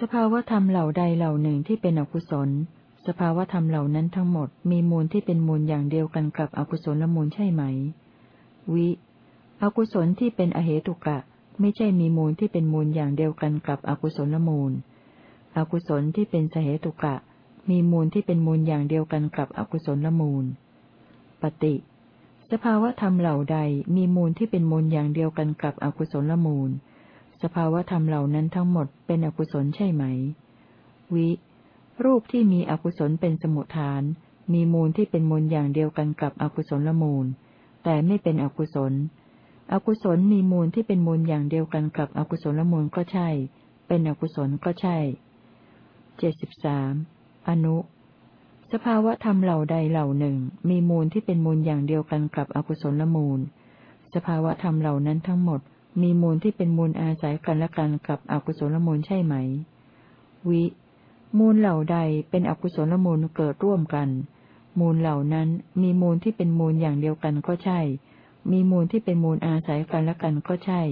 สภาวธรรมเหล่าใดเหล่าหนึ่งที่เป็นอกุศล สภาวธรรมเหล่านั้นทั้งหมดมีมูลที่เป็นมูลอย่างเดียวกันกับอกุศลละมูลใช่ไหม วิ อกุศลที่เป็นอเหตุกะ ไม่ใช่มีมูลที่เป็นมูลอย่างเดียวกันกับอกุศลละมูล อกุศลที่เป็นสเหตุกะ มีมูลที่เป็นมูลอย่างเดียวกันกับอกุศลมูล ปฏิ สภาวธรรมเหล่าใดมีมูลที่เป็นมูลอย่างเดียวกันกับอกุศลมูล สภาวธรรมเหล่านั้นทั้งหมดเป็นอกุศลใช่ไหม วิ รูปที่มีอกุศลเป็นสมุทฐาน มีมูลที่เป็นมูลอย่างเดียวกันกับอกุศลละมูล แต่ไม่เป็นอกุศล อกุศลมีมูลที่เป็นมูลอย่างเดียวกันกับอกุศลละมูลก็ใช่ เป็นอกุศลก็ใช่เจ็ดสิบสามอนุ สภาวะธรรมเหล่าใดเหล่าหนึ่ง มีมูลที่เป็นมูลอย่างเดียวกันกับอกุศลละมูล สภาวะธรรมเหล่านั้นทั้งหมด มีมูลที่เป็นมูลอาศัยกันและกันกับอกุศลมูลใช่ไหม วิ มูลเหล่าใดเป็นอกุศลมูลเกิดร่วมกัน มูลเหล่านั้นมีมูลที่เป็นมูลอย่างเดียวกันก็ใช่ มีมูลที่เป็นมูลอาศัยกันและกันก็ใช่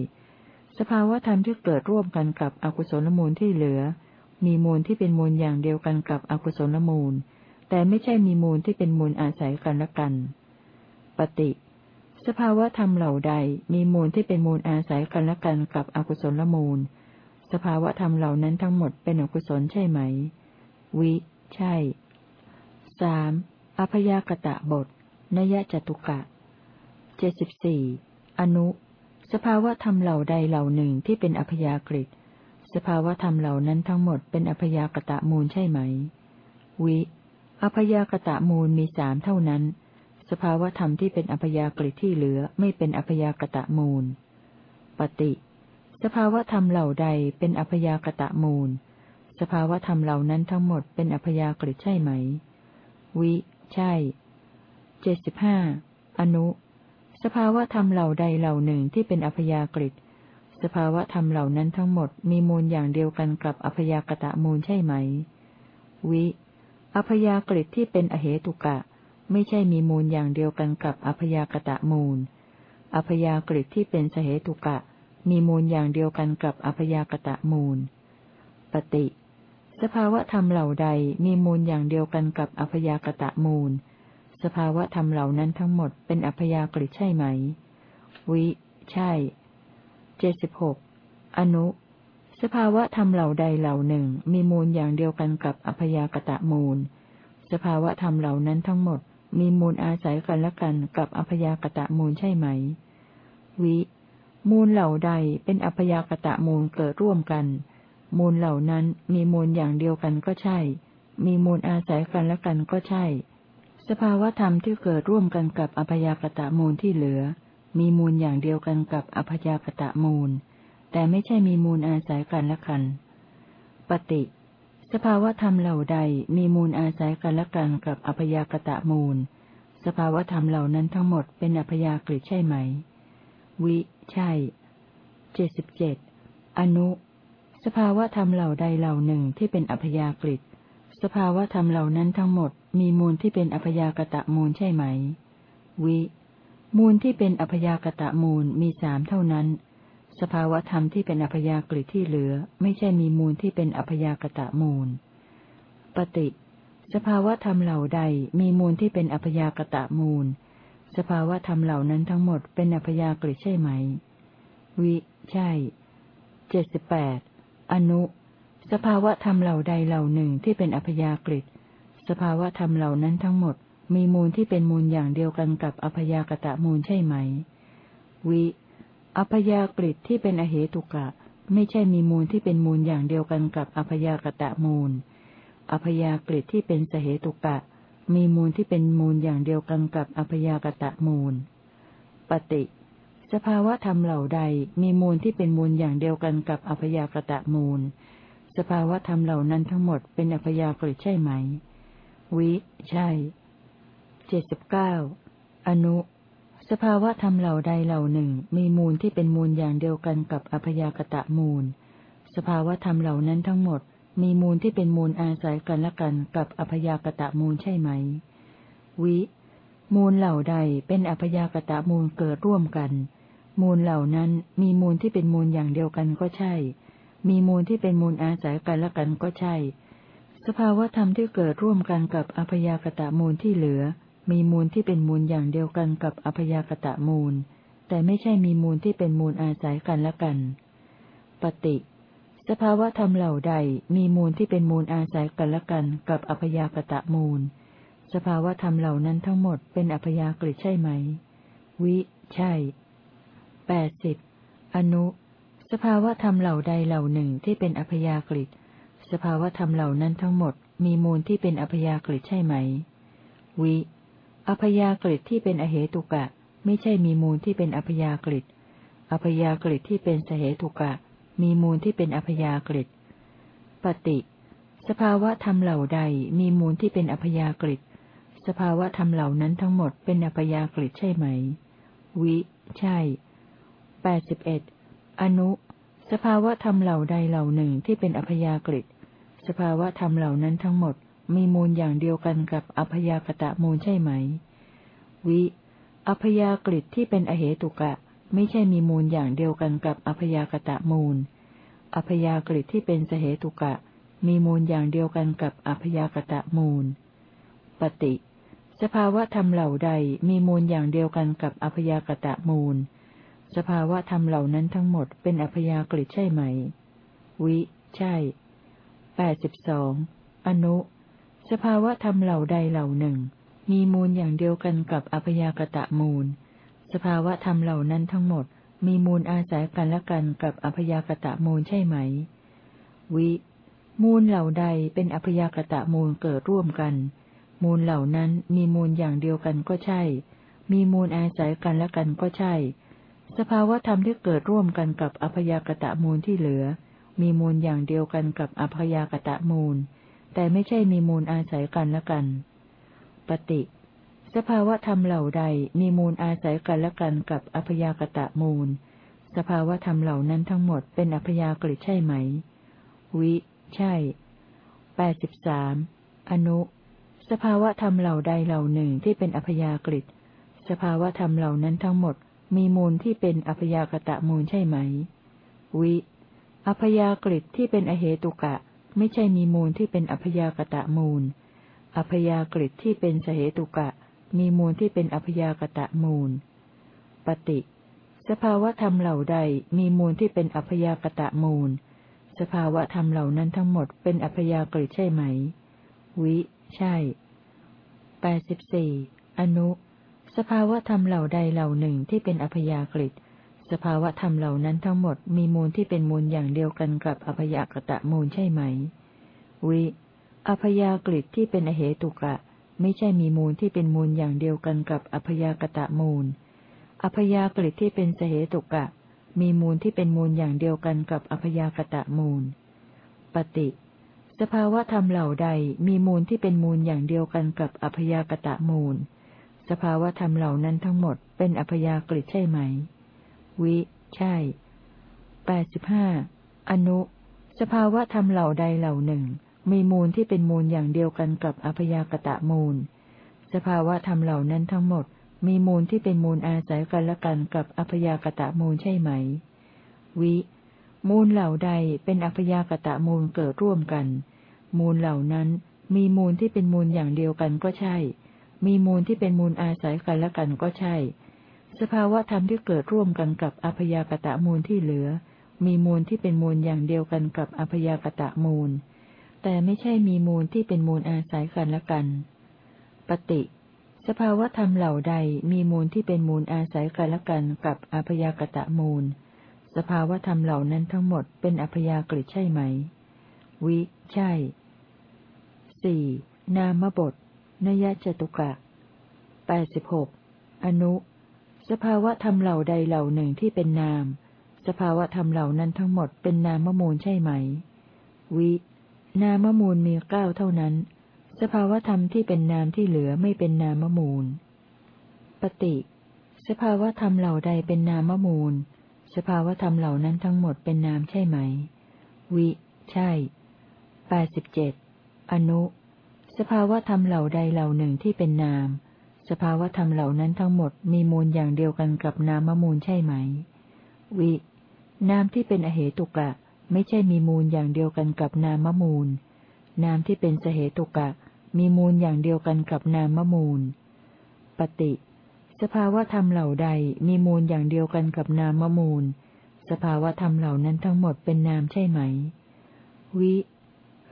สภาวะธรรมที่เกิดร่วมกันกับอกุศลมูลที่เหลือ มีมูลที่เป็นมูลอย่างเดียวกันกับอกุศลมูล แต่ไม่ใช่มีมูลที่เป็นมูลอาศัยกันและกัน ปฏิ สภาวะธรรมเหล่าใดมีมูลที่เป็นมูลอาศัยกันและกันกับอกุศลมูล สภาวะธรรมเหล่านั้นทั้งหมดเป็นอกุศลใช่ไหม วิ ใช่สามอพยากตะบท นยจตุกะเจ็ดสิบสี่อนุ สภาวะธรรมเหล่าใดเหล่าหนึ่งที่เป็นอพยากฤิสภาวะธรรมเหล่านั้นทั้งหมดเป็นอพยากตะมูลใช่ไหม วิ อพยากตะมูลมีสามเท่านั้น สภาวธรรมที่เป็นอพยากฤิที่เหลือไม่เป็นอพยากตะมูล ปฏิ สภาวธรรมเหล่าใดเป็นอพยากตะมูล สภาวธรรมเหล่านั้นทั้งหมดเป็นอพยากฤิใช่ไหม วิ ใช่ เจ็ดสิบห้า อนุ สภาวธรรมเหล่าใดเหล่าหนึ่งที่เป็นอพยากฤิสภาวะธรรมเหล่านั้นทั้งหมดมีมูลอย่างเดียวกันกับอพยากตะมูลใช่ไหม วิอพยากฤิที่เป็นอเหตุกะ ไม่ใช่มีมูลอย่างเดียวกันกับอพยากตะมูล อพยากฤิที่เป็นสเหตุกะ มีมูลอย่างเดียวกันกับอพยากตะมูล ปฏิ สภาวะธรรมเหล่าใดมีมูลอย่างเดียวกันกับอพยากตะมูล สภาวะธรรมเหล่านั้นทั้งหมดเป็นอพยากฤิใช่ไหม วิ ใช่ เจ็ดสิบหก อนุ สภาวะธรรมเหล่าใดเหล่าหนึ่ง มีมูลอย่างเดียวกันกับอพยากตะมูล สภาวะธรรมเหล่านั้นทั้งหมด มีมูลอาศัยกันและกันกับอัพยากตะมูลใช่ไหม วิ มูลเหล่าใดเป็นอัพยากตะมูลเกิดร่วมกัน มูลเหล่านั้นมีมูลอย่างเดียวกันก็ใช่ มีมูลอาศัยกันและกันก็ใช่ สภาวธรรมที่เกิดร่วมกันกับอัพยากตะมูลที่เหลือ มีมูลอย่างเดียวกันกับอัพยากตะมูล แต่ไม่ใช่มีมูลอาศัยกันและกัน ปฏิ สภาวธรรมเหล่าใดมีมูลอาศัยกันและกันกับอัพยากตะมูล สภาวธรรมเหล่านั้นทั้งหมดเป็นอัพยากฤิใช่ไหม วิ ใช่เจ็ดสิบเจ็ดอนุ สภาวธรรมเหล่าใดเหล่าหนึ่งที่เป็นอัพยากฤิสภาวธรรมเหล่านั้นทั้งหมดมีมูลที่เป็นอัพยากตะมูลใช่ไหม วิ มูลที่เป็นอัพยากตะมูลมีสามเท่านั้น สภาวธรรมที่เป็นอัพยากฤิที่เหลือ ไม่ใช่มีมูลที่เป็นอัพยากตะมูล ปฏิ สภาวธรรมเหล่าใดมีมูลที่เป็นอัพยากตะมูล สภาวธรรมเหล่านั้นทั้งหมดเป็นอัพยากฤิใช่ไหม วิ ใช่ เจ็ดสิบแปด อนุ สภาวธรรมเหล่าใดเหล่าหนึ่งที่เป็นอัพยากฤิสภาวธรรมเหล่านั้นทั้งหมดมีมูลที่เป็นมูลอย่างเดียวกันกับอัพยากตะมูลใช่ไหม วิ อัพยากฤิตที่เป็นอเหตุกะ ไม่ใช่มีมูลที่เป็นมูลอย่างเดียวกันกับอัพยากตะมูล อัพยากฤิตที่เป็นสเหตุกะ มีมูลที่เป็นมูลอย่างเดียวกันกับอัพยากตะมูล ปฏิ สภาวะธรรมเหล่าใดมีมูลที่เป็นมูลอย่างเดียวกันกับอัพยากตะมูล สภาวะธรรมเหล่านั้นทั้งหมดเป็นอัพยากฤิตใช่ไหม วิ ใช่เจ็ดสิบเก้าอนุ สภาวะธรรมเหล่าใดเหล่าหนึ่ง มีมูลที่เป็นมูลอย่างเดียวกันกับอพยากตะมูล สภาวะธรรมเหล่านั้นทั้งหมด มีมูลที่เป็นมูลอาศัยกันและกันกับอพยากตะมูลใช่ไหม วิ มูลเหล่าใดเป็นอพยากตะมูลเกิดร่วมกัน มูลเหล่านั้นมีมูลที่เป็นมูลอย่างเดียวกันก็ใช่ มีมูลที่เป็นมูลอาศัยกันและกันก็ใช่ สภาวะธรรมที่เกิดร่วมกันกับอพยากตะมูลที่เหลือ มีมูลที่เป็นมูลอย่างเดียวกันกับอพยากตะมูล แต่ไม่ใช่มีมูลที่เป็นมูลอาศัยกันและกัน ปฏิ สภาวะธรรมเหล่าใดมีมูลที่เป็นมูลอาศัยกันและกันกับอพยากตะมูล สภาวะธรรมเหล่านั้นทั้งหมดเป็นอพยากฤิใช่ไหม วิ ใช่แปดสิบอนุ สภาวะธรรมเหล่าใดเหล่าหนึ่งที่เป็นอพยากฤิสภาวะธรรมเหล่านั้นทั้งหมดมีมูลที่เป็นอพยากฤิใช่ไหม วิ อพยากฤิที่เป็นอเหตุกะ ไม่ใช่มีมูลที่เป็นอพยากฤิอพยากฤิที่เป็นสเหตุกะ มีมูลที่เป็นอพยากฤิปฏิสภาวะธรรมเหล่าใดมีมูลที่เป็นอพยากฤิสภาวะธรรมเหล่านั้นทั้งหมดเป็นอพยากฤิใช่ไหม วิ ใช่แปดสิบเอ็ดอนุ สภาวะธรรมเหล่าใดเหล่าหนึ่งที่เป็นอพยากฤิสภาวะธรรมเหล่านั้นทั้งหมด มีมูลอย่างเดียวกันกับอพยากตะมูลใช่ไหม วิ อพยากฤิที่เป็นอเหตุกะ ไม่ใช่มีมูลอย่างเดียวกันกับอพยากตะมูล อพยากฤิที่เป็นสเหตุกะ มีมูลอย่างเดียวกันกับอพยากตะมูล ปฏิ สภาวะธรรมเหล่าใดมีมูลอย่างเดียวกันกับอพยากตะมูล สภาวะธรรมเหล่านั้นทั้งหมดเป็นอพยากฤิใช่ไหม วิ ใช่แปดสิบสองอนุ สภาวะธรรมเหล่าใดเหล่าหนึ่ง มีมูลอย่างเดียวกันกับอพยากตะมูล สภาวะธรรมเหล่านั้นทั้งหมด มีมูลอาศัยกันและกันกับอพยากตะมูลใช่ไหม วิ มูลเหล่าใดเป็นอพยากตะมูลเกิดร่วมกัน มูลเหล่านั้นมีมูลอย่างเดียวกันก็ใช่ มีมูลอาศัยกันและกันก็ใช่ สภาวะธรรมที่เกิดร่วมกันกับอพยากตะมูลที่เหลือ มีมูลอย่างเดียวกันกับอพยากตะมูล แต่ไม่ใช่มีมูลอาศัยกันและกัน ปฏิ สภาวะธรรมเหล่าใดมีมูลอาศัยกันและกันกับอพยากตะมูล สภาวะธรรมเหล่านั้นทั้งหมดเป็นอพยากฤิใช่ไหม วิ ใช่แปดสิบสามอนุ สภาวะธรรมเหล่าใดเหล่าหนึ่งที่เป็นอพยากฤิสภาวะธรรมเหล่านั้นทั้งหมดมีมูลที่เป็นอพยากตะมูลใช่ไหม วิอพยากฤิที่เป็นอเหตุกะ ไม่ใช่มีมูลที่เป็นอัพยากตะมูล อัพยากฤิที่เป็นสเหตุกะ มีมูลที่เป็นอัพยากตะมูล ปฏิ สภาวะธรรมเหล่าใดมีมูลที่เป็นอัพยากตะมูล สภาวะธรรมเหล่านั้นทั้งหมดเป็นอัพยากฤิใช่ไหม วิ ใช่แปดสิบสี่อนุ สภาวธรรมเหล่าใดเหล่าหนึ่งที่เป็นอัพยากฤิ สภาวะธรรมเหล่านั้นทั้งหมดมีมูลที่เป็นมูลอย่างเดียวกันกับอัพยากตะมูลใช่ไหม วิอัพยากฤิที่เป็นอเหตุกะ ไม่ใช่มีมูลที่เป็นมูลอย่างเดียวกันกับอัพยากตะมูลอัพยากฤิที่เป็นสเหตุกะ มีมูลที่เป็นมูลอย่างเดียวกันกับอัพยากตะมูล ปฏิ สภาวะธรรมเหล่าใดมีมูลที่เป็นมูลอย่างเดียวกันกับอัพยากตะมูล สภาวะธรรมเหล่านั้นทั้งหมดเป็นอัพยากฤิใช่ไหม วิ ใช่แปดสิบห้าอนุ สภาวะธรรมเหล่าใดเหล่าหนึ่ง มีมูลที่เป็นมูลอย่างเดียวกันกับอพยากตะมูล สภาวะธรรมเหล่านั้นทั้งหมด มีมูลที่เป็นมูลอาศัยกันและกันกับอพยากตะมูลใช่ไหม วิ มูลเหล่าใดเป็นอพยากตะมูลเกิดร่วมกัน มูลเหล่านั้นมีมูลที่เป็นมูลอย่างเดียวกันก็ใช่ มีมูลที่เป็นมูลอาศัยกันและกันก็ใช่ สภาวะธรรมที่เกิดร่วมกันกับอพยากตะมูลที่เหลือ มีมูลที่เป็นมูลอย่างเดียวกันกับอพยากตะมูล แต่ไม่ใช่มีมูลที่เป็นมูลอาศัยกันและกัน ปฏิ สภาวะธรรมเหล่าใดมีมูลที่เป็นมูลอาศัยกันและกันกับอพยากตะมูล สภาวะธรรมเหล่านั้นทั้งหมดเป็นอพยากฤิใช่ไหม วิ ใช่สี่นามบทนยจตุกะแปดสิบหกอนุ สภาวะธรรมเหล่าใดเหล่าหนึ่งที่เป็นนาม สภาวะธรรมเหล่านั้นทั้งหมดเป็นนามมูลใช่ไหม วิ นามมูลมีเก้าเท่านั้น สภาวะธรรมที่เป็นนามที่เหลือไม่เป็นนามมูล ปฏิ สภาวะธรรมเหล่าใดเป็นนามมูล สภาวะธรรมเหล่านั้นทั้งหมดเป็นนามใช่ไหม วิ ใช่แปดสิบเจ็ดอนุ สภาวะธรรมเหล่าใดเหล่าหนึ่งที่เป็นนาม สภาวธรรมเหล่านั้นทั้งหมดมีมูลอย่างเดียวกันกับนามมูลใช่ไหม วิ นามที่เป็นอเหตุกะ ไม่ใช่มีมูลอย่างเดียวกันกับนามมูล นามที่เป็นสเหตุกะ มีมูลอย่างเดียวกันกับนามมูล ปฏิ สภาวธรรมเหล่าใดมีมูลอย่างเดียวกันกับนามมูล สภาวธรรมเหล่านั้นทั้งหมดเป็นนามใช่ไหม วิ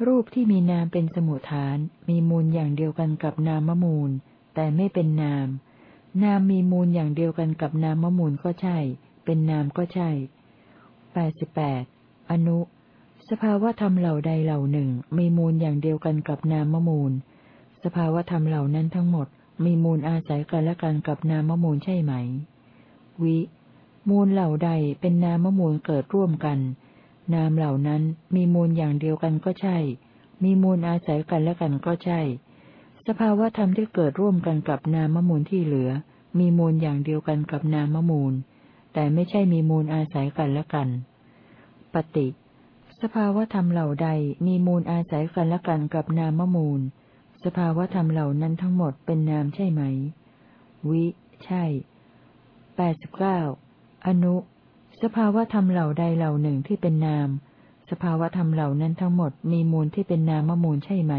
รูปที่มีนามเป็นสมุทฐาน มีมูลอย่างเดียวกันกับนามมูล แต่ไม่เป็นนาม นามมีมูลอย่างเดียวกันกับนามมูลก็ใช่ เป็นนามก็ใช่แปดสิบแปดอนุ สภาวธรรมเหล่าใดเหล่าหนึ่ง มีมูลอย่างเดียวกันกับนามมูล สภาวธรรมเหล่านั้นทั้งหมด มีมูลอาศัยกันและกันกับนามมูลใช่ไหม วิ มูลเหล่าใดเป็นนามมูลเกิดร่วมกัน นามเหล่านั้นมีมูลอย่างเดียวกันก็ใช่ มีมูลอาศัยกันและกันก็ใช่ สภาวธรรมที่เกิดร่วมกันกับนามมูลที่เหลือ มีมูลอย่างเดียวกันกับนามมูล แต่ไม่ใช่มีมูลอาศัยกันและกัน ปฏิ สภาวธรรมเหล่าใดมีมูลอาศัยกันและกันกับนามมูล สภาวธรรมเหล่านั้นทั้งหมดเป็นนามใช่ไหม วิ ใช่แปดสิบเก้าอนุ สภาวธรรมเหล่าใดเหล่าหนึ่งที่เป็นนาม สภาวธรรมเหล่านั้นทั้งหมดมีมูลที่เป็นนามมูลใช่ไหม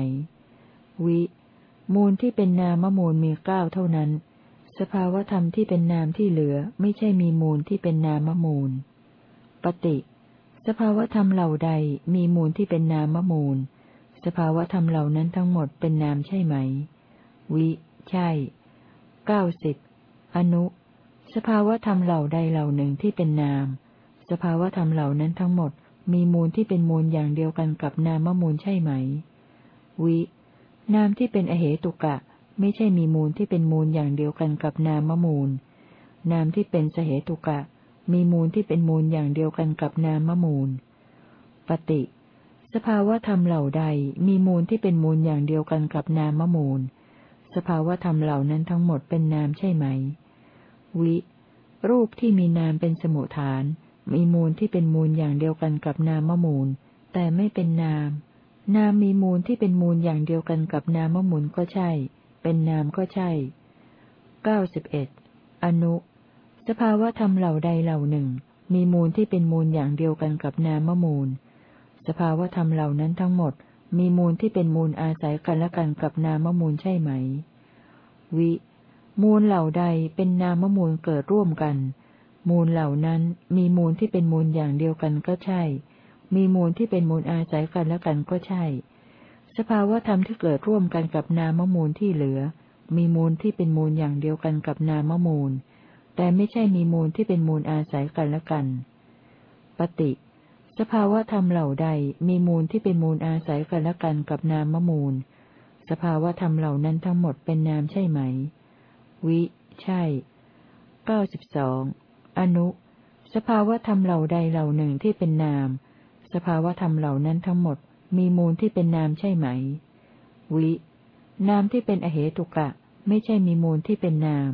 วิ มูลที่เป็นนามมูลมีเก้าเท่านั้น สภาวธรรมที่เป็นนามที่เหลือไม่ใช่มีมูลที่เป็นนามมูล ปฏิ สภาวธรรมเหล่าใดมีมูลที่เป็นนามมูล สภาวธรรมเหล่านั้นทั้งหมดเป็นนามใช่ไหม วิ ใช่เก้าสิบอนุ สภาวธรรมเหล่าใดเหล่าหนึ่งที่เป็นนาม สภาวธรรมเหล่านั้นทั้งหมดมีมูลที่เป็นมูลอย่างเดียวกันกับนามมูลใช่ไหม วิ นามที่เป็นอเหตุกะ ไม่ใช่มีมูลที่เป็นมูลอย่างเดียวกันกับนามมูล นามที่เป็นสเหตุกะ มีมูลที่เป็นมูลอย่างเดียวกันกับนามมูล ปฏิ สภาวธรรมเหล่าใดมีมูลที่เป็นมูลอย่างเดียวกันกับนามมูล สภาวธรรมเหล่านั้นทั้งหมดเป็นนามใช่ไหม วิ รูปที่มีนามเป็นสมุทฐาน มีมูลที่เป็นมูลอย่างเดียวกันกับนามมูล แต่ไม่เป็นนาม นามมีมูลที่เป็นมูลอย่างเดียวกันกับนามมูลก็ใช่ เป็นนามก็ใช่เก้าสิบเอ็ดอนุ สภาวะธรรมเหล่าใดเหล่าหนึ่ง มีมูลที่เป็นมูลอย่างเดียวกันกับนามมูล สภาวะธรรมเหล่านั้นทั้งหมด มีมูลที่เป็นมูลอาศัยกันและกันกับนามมูลใช่ไหม วิ มูลเหล่าใดเป็นนามมูลเกิดร่วมกัน มูลเหล่านั้นมีมูลที่เป็นมูลอย่างเดียวกันก็ใช่ มีมูลที่เป็นมูลอาศัยกันและกันก็ใช่ สภาวธรรมที่เกิดร่วมกันกับนามมูลที่เหลือ มีมูลที่เป็นมูลอย่างเดียวกันกับนามมูล แต่ไม่ใช่มีมูลที่เป็นมูลอาศัยกันและกัน ปฏิ สภาวะธรรมเหล่าใดมีมูลที่เป็นมูลอาศัยกันและกันกับนามมูล สภาวะธรรมเหล่านั้นทั้งหมดเป็นนามใช่ไหม วิ ใช่เก้าสิบสองอนุ สภาวะธรรมเหล่าใดเหล่าหนึ่งที่เป็นนาม สภาวะธรรมเหล่านั้นทั้งหมด มีมูลที่เป็นนามใช่ไหม วิ นามที่เป็นอเหตุกะ ไม่ใช่มีมูลที่เป็นนาม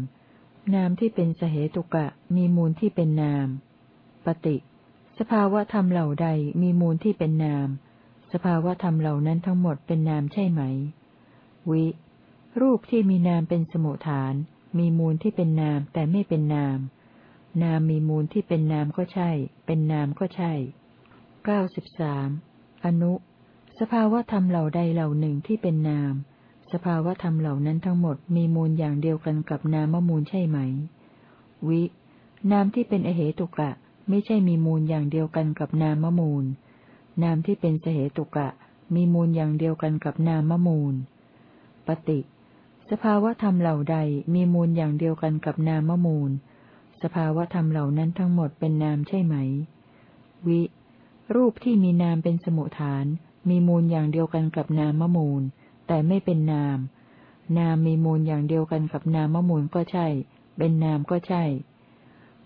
นามที่เป็นสเหตุกะ มีมูลที่เป็นนาม ปฏิ สภาวะธรรมเหล่าใดมีมูลที่เป็นนาม สภาวะธรรมเหล่านั้นทั้งหมดเป็นนามใช่ไหม วิ รูปที่มีนามเป็นสมุทฐาน มีมูลที่เป็นนามแต่ไม่เป็นนาม นามมีมูลที่เป็นนามก็ใช่ เป็นนามก็ใช่ เก้าสิบสามอนุ สภาวธรรมเหล่าใดเหล่าหนึ่งที่เป็นนาม สภาวธรรมเหล่านั้นทั้งหมดมีมูลอย่างเดียวกันกับนามมูลใช่ไหม วิ นามที่เป็นอเหตุกะ ไม่ใช่มีมูลอย่างเดียวกันกับนามมูล นามที่เป็นเสเหตุกะ มีมูลอย่างเดียวกันกับนามมูล ปฏิ สภาวธรรมเหล่าใดมีมูลอย่างเดียวกันกับนามมูล สภาวธรรมเหล่านั้นทั้งหมดเป็นนามใช่ไหม วิ รูปที่มีนามเป็นสมุทฐาน มีมูลอย่างเดียวกันกับนามมูล แต่ไม่เป็นนาม นามมีมูลอย่างเดียวกันกับนามมูลก็ใช่ เป็นนามก็ใช่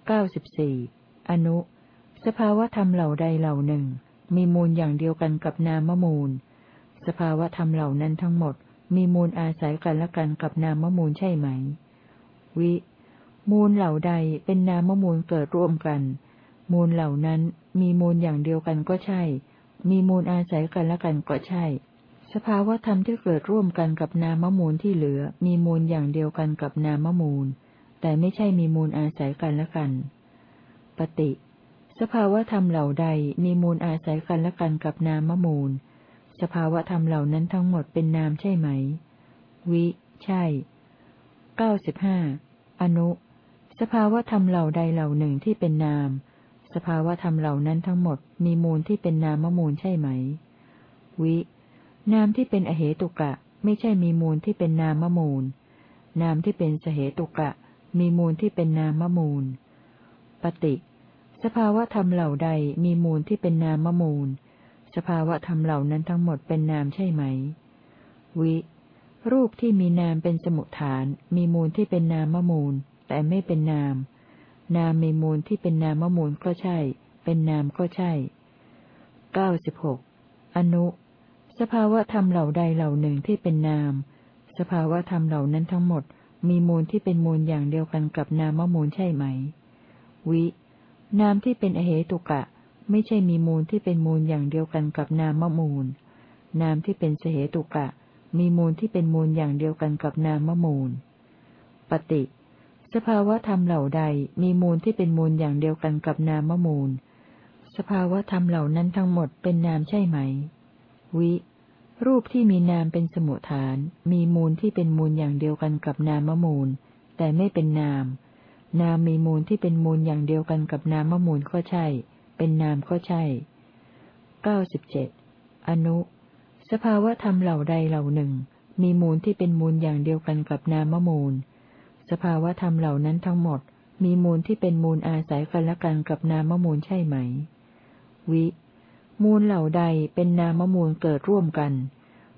เก้าสิบสี่อนุ สภาวธรรมเหล่าใดเหล่าหนึ่ง มีมูลอย่างเดียวกันกับนามมูล สภาวธรรมเหล่านั้นทั้งหมด มีมูลอาศัยกันและกันกับนามมูลใช่ไหม วิ มูลเหล่าใดเป็นนามมูลเกิดร่วมกัน มูลเหล่านั้น มีมูลอย่างเดียวกันก็ใช่ มีมูลอาศัยกันและกันก็ใช่ สภาวธรรมที่เกิดร่วมกันกับนามมูลที่เหลือ มีมูลอย่างเดียวกันกับนามมูล แต่ไม่ใช่มีมูลอาศัยกันและกัน ปฏิ สภาวธรรมเหล่าใดมีมูลอาศัยกันและกันกับนามมูล สภาวธรรมเหล่านั้นทั้งหมดเป็นนามใช่ไหม วิ ใช่เก้าสิบห้าอนุ สภาวธรรมเหล่าใดเหล่าหนึ่งที่เป็นนาม สภาวธรรมเหล่านั้นทั้งหมดมีมูลที่เป็นนามมูลใช่ไหม วิ นามที่เป็นอเหตุกะ ไม่ใช่มีมูลที่เป็นนามมูล นามที่เป็นสเหตุกะ มีมูลที่เป็นนามมูล ปฏิ สภาวธรรมเหล่าใดมีมูลที่เป็นนามมูล สภาวธรรมเหล่านั้นทั้งหมดเป็นนามใช่ไหม วิ รูปที่มีนามเป็นสมุทฐาน มีมูลที่เป็นนามมูล แต่ไม่เป็นนาม นามมีมูลที่เป็นนามมูลก็ใช่ เป็นนามก็ใช่เก้าสิบหกอนุ สภาวะธรรมเหล่าใดเหล่าหนึ่งที่เป็นนาม สภาวะธรรมเหล่านั้นทั้งหมด มีมูลที่เป็นมูลอย่างเดียวกันกับนามมูลใช่ไหม วิ นามที่เป็นอเหตุกะ ไม่ใช่มีมูลที่เป็นมูลอย่างเดียวกันกับนามมูล นามที่เป็นเสเหตุกะ มีมูลที่เป็นมูลอย่างเดียวกันกับนามมูล ปฏิ สภาวธรรมเหล่าใดมีมูลที่เป็นมูลอย่างเดียวกันกับนามมูล สภาวธรรมเหล่านั้นทั้งหมดเป็นนามใช่ไหม วิ รูปที่มีนามเป็นสมุทฐาน มีมูลที่เป็นมูลอย่างเดียวกันกับนามมูล แต่ไม่เป็นนาม นามมีมูลที่เป็นมูลอย่างเดียวกันกับนามมูลก็ใช่ เป็นนามก็ใช่เก้าสิบเจ็ดอนุ สภาวธรรมเหล่าใดเหล่าหนึ่ง มีมูลที่เป็นมูลอย่างเดียวกันกับนามมูล สภาวธรรมเหล่านั้นทั้งหมด มีมูลที่เป็นมูลอาศัยกันและกันกับนามมูลใช่ไหม วิ มูลเหล่าใดเป็นนามมูลเกิดร่วมกัน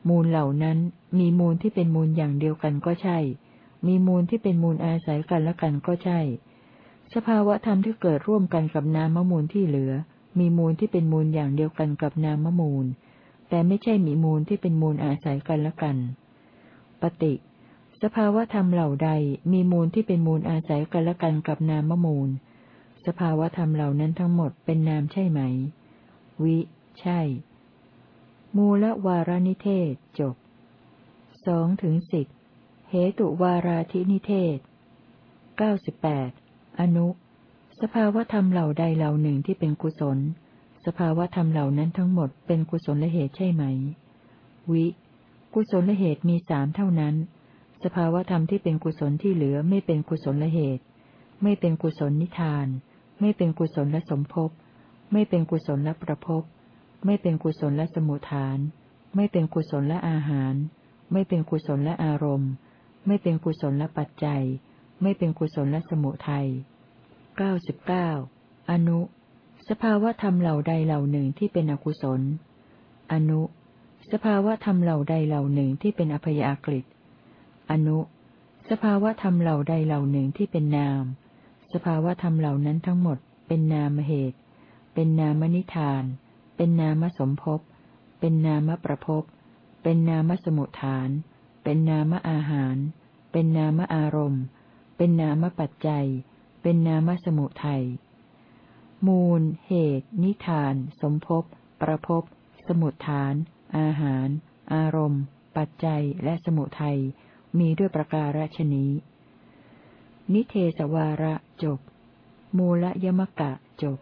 มูลเหล่านั้นมีมูลที่เป็นมูลอย่างเดียวกันก็ใช่ มีมูลที่เป็นมูลอาศัยกันและกันก็ใช่ สภาวธรรมที่เกิดร่วมกันกับนามมูลที่เหลือ มีมูลที่เป็นมูลอย่างเดียวกันกับนามมูล แต่ไม่ใช่มีมูลที่เป็นมูลอาศัยกันและกัน ปฏิ สภาวธรรมเหล่าใดมีมูลที่เป็นมูลอาศัยกันและกันกับนามมูล สภาวธรรมเหล่านั้นทั้งหมดเป็นนามใช่ไหม วิ ใช่ มูลวารานิเทศจบสองถึงสิบเหตุวาราธินิเทศเก้าสิบแปดอนุ สภาวธรรมเหล่าใดเหล่าหนึ่งที่เป็นกุศล สภาวธรรมเหล่านั้นทั้งหมดเป็นกุศลละเหตุใช่ไหม วิ กุศลละเหตุมีสามเท่านั้น สภาวธรรมที่เป็นกุศลที่เหลือไม่เป็นกุศลละเหตุ ไม่เป็นกุศลนิทาน ไม่เป็นกุศลละสมภพ ไม่เป็นกุศลละประภพ ไม่เป็นกุศลละสมุทฐาน ไม่เป็นกุศลละอาหาร ไม่เป็นกุศลละอารมณ์ ไม่เป็นกุศลละปัจจัย ไม่เป็นกุศลละสมุทัยเก้าสิบเก้าอนุ สภาวะธรรมเหล่าใดเหล่าหนึ่งที่เป็นอกุศล อนุ สภาวะธรรมเหล่าใดเหล่าหนึ่งที่เป็นอภยากฤิ อนุ สภาวะธรรมเหล่าใดเหล่าหนึ่งที่เป็นนาม สภาวะธรรมเหล่านั้นทั้งหมด เป็นนามเหตุ เป็นนามนิทาน เป็นนามสมภพ เป็นนามประภพ เป็นนามสมุทฐาน เป็นนามอาหาร เป็นนามอารมณ์ เป็นนามปัจจัย เป็นนามสมุทัย มูล เหตุ นิทาน สมภพ ประภพ สมุทฐาน อาหาร อารมณ์ ปัจจัย และสมุทัย มีด้วยประการฉนี้ นิเทศวาระจบ มูลยมกะจบ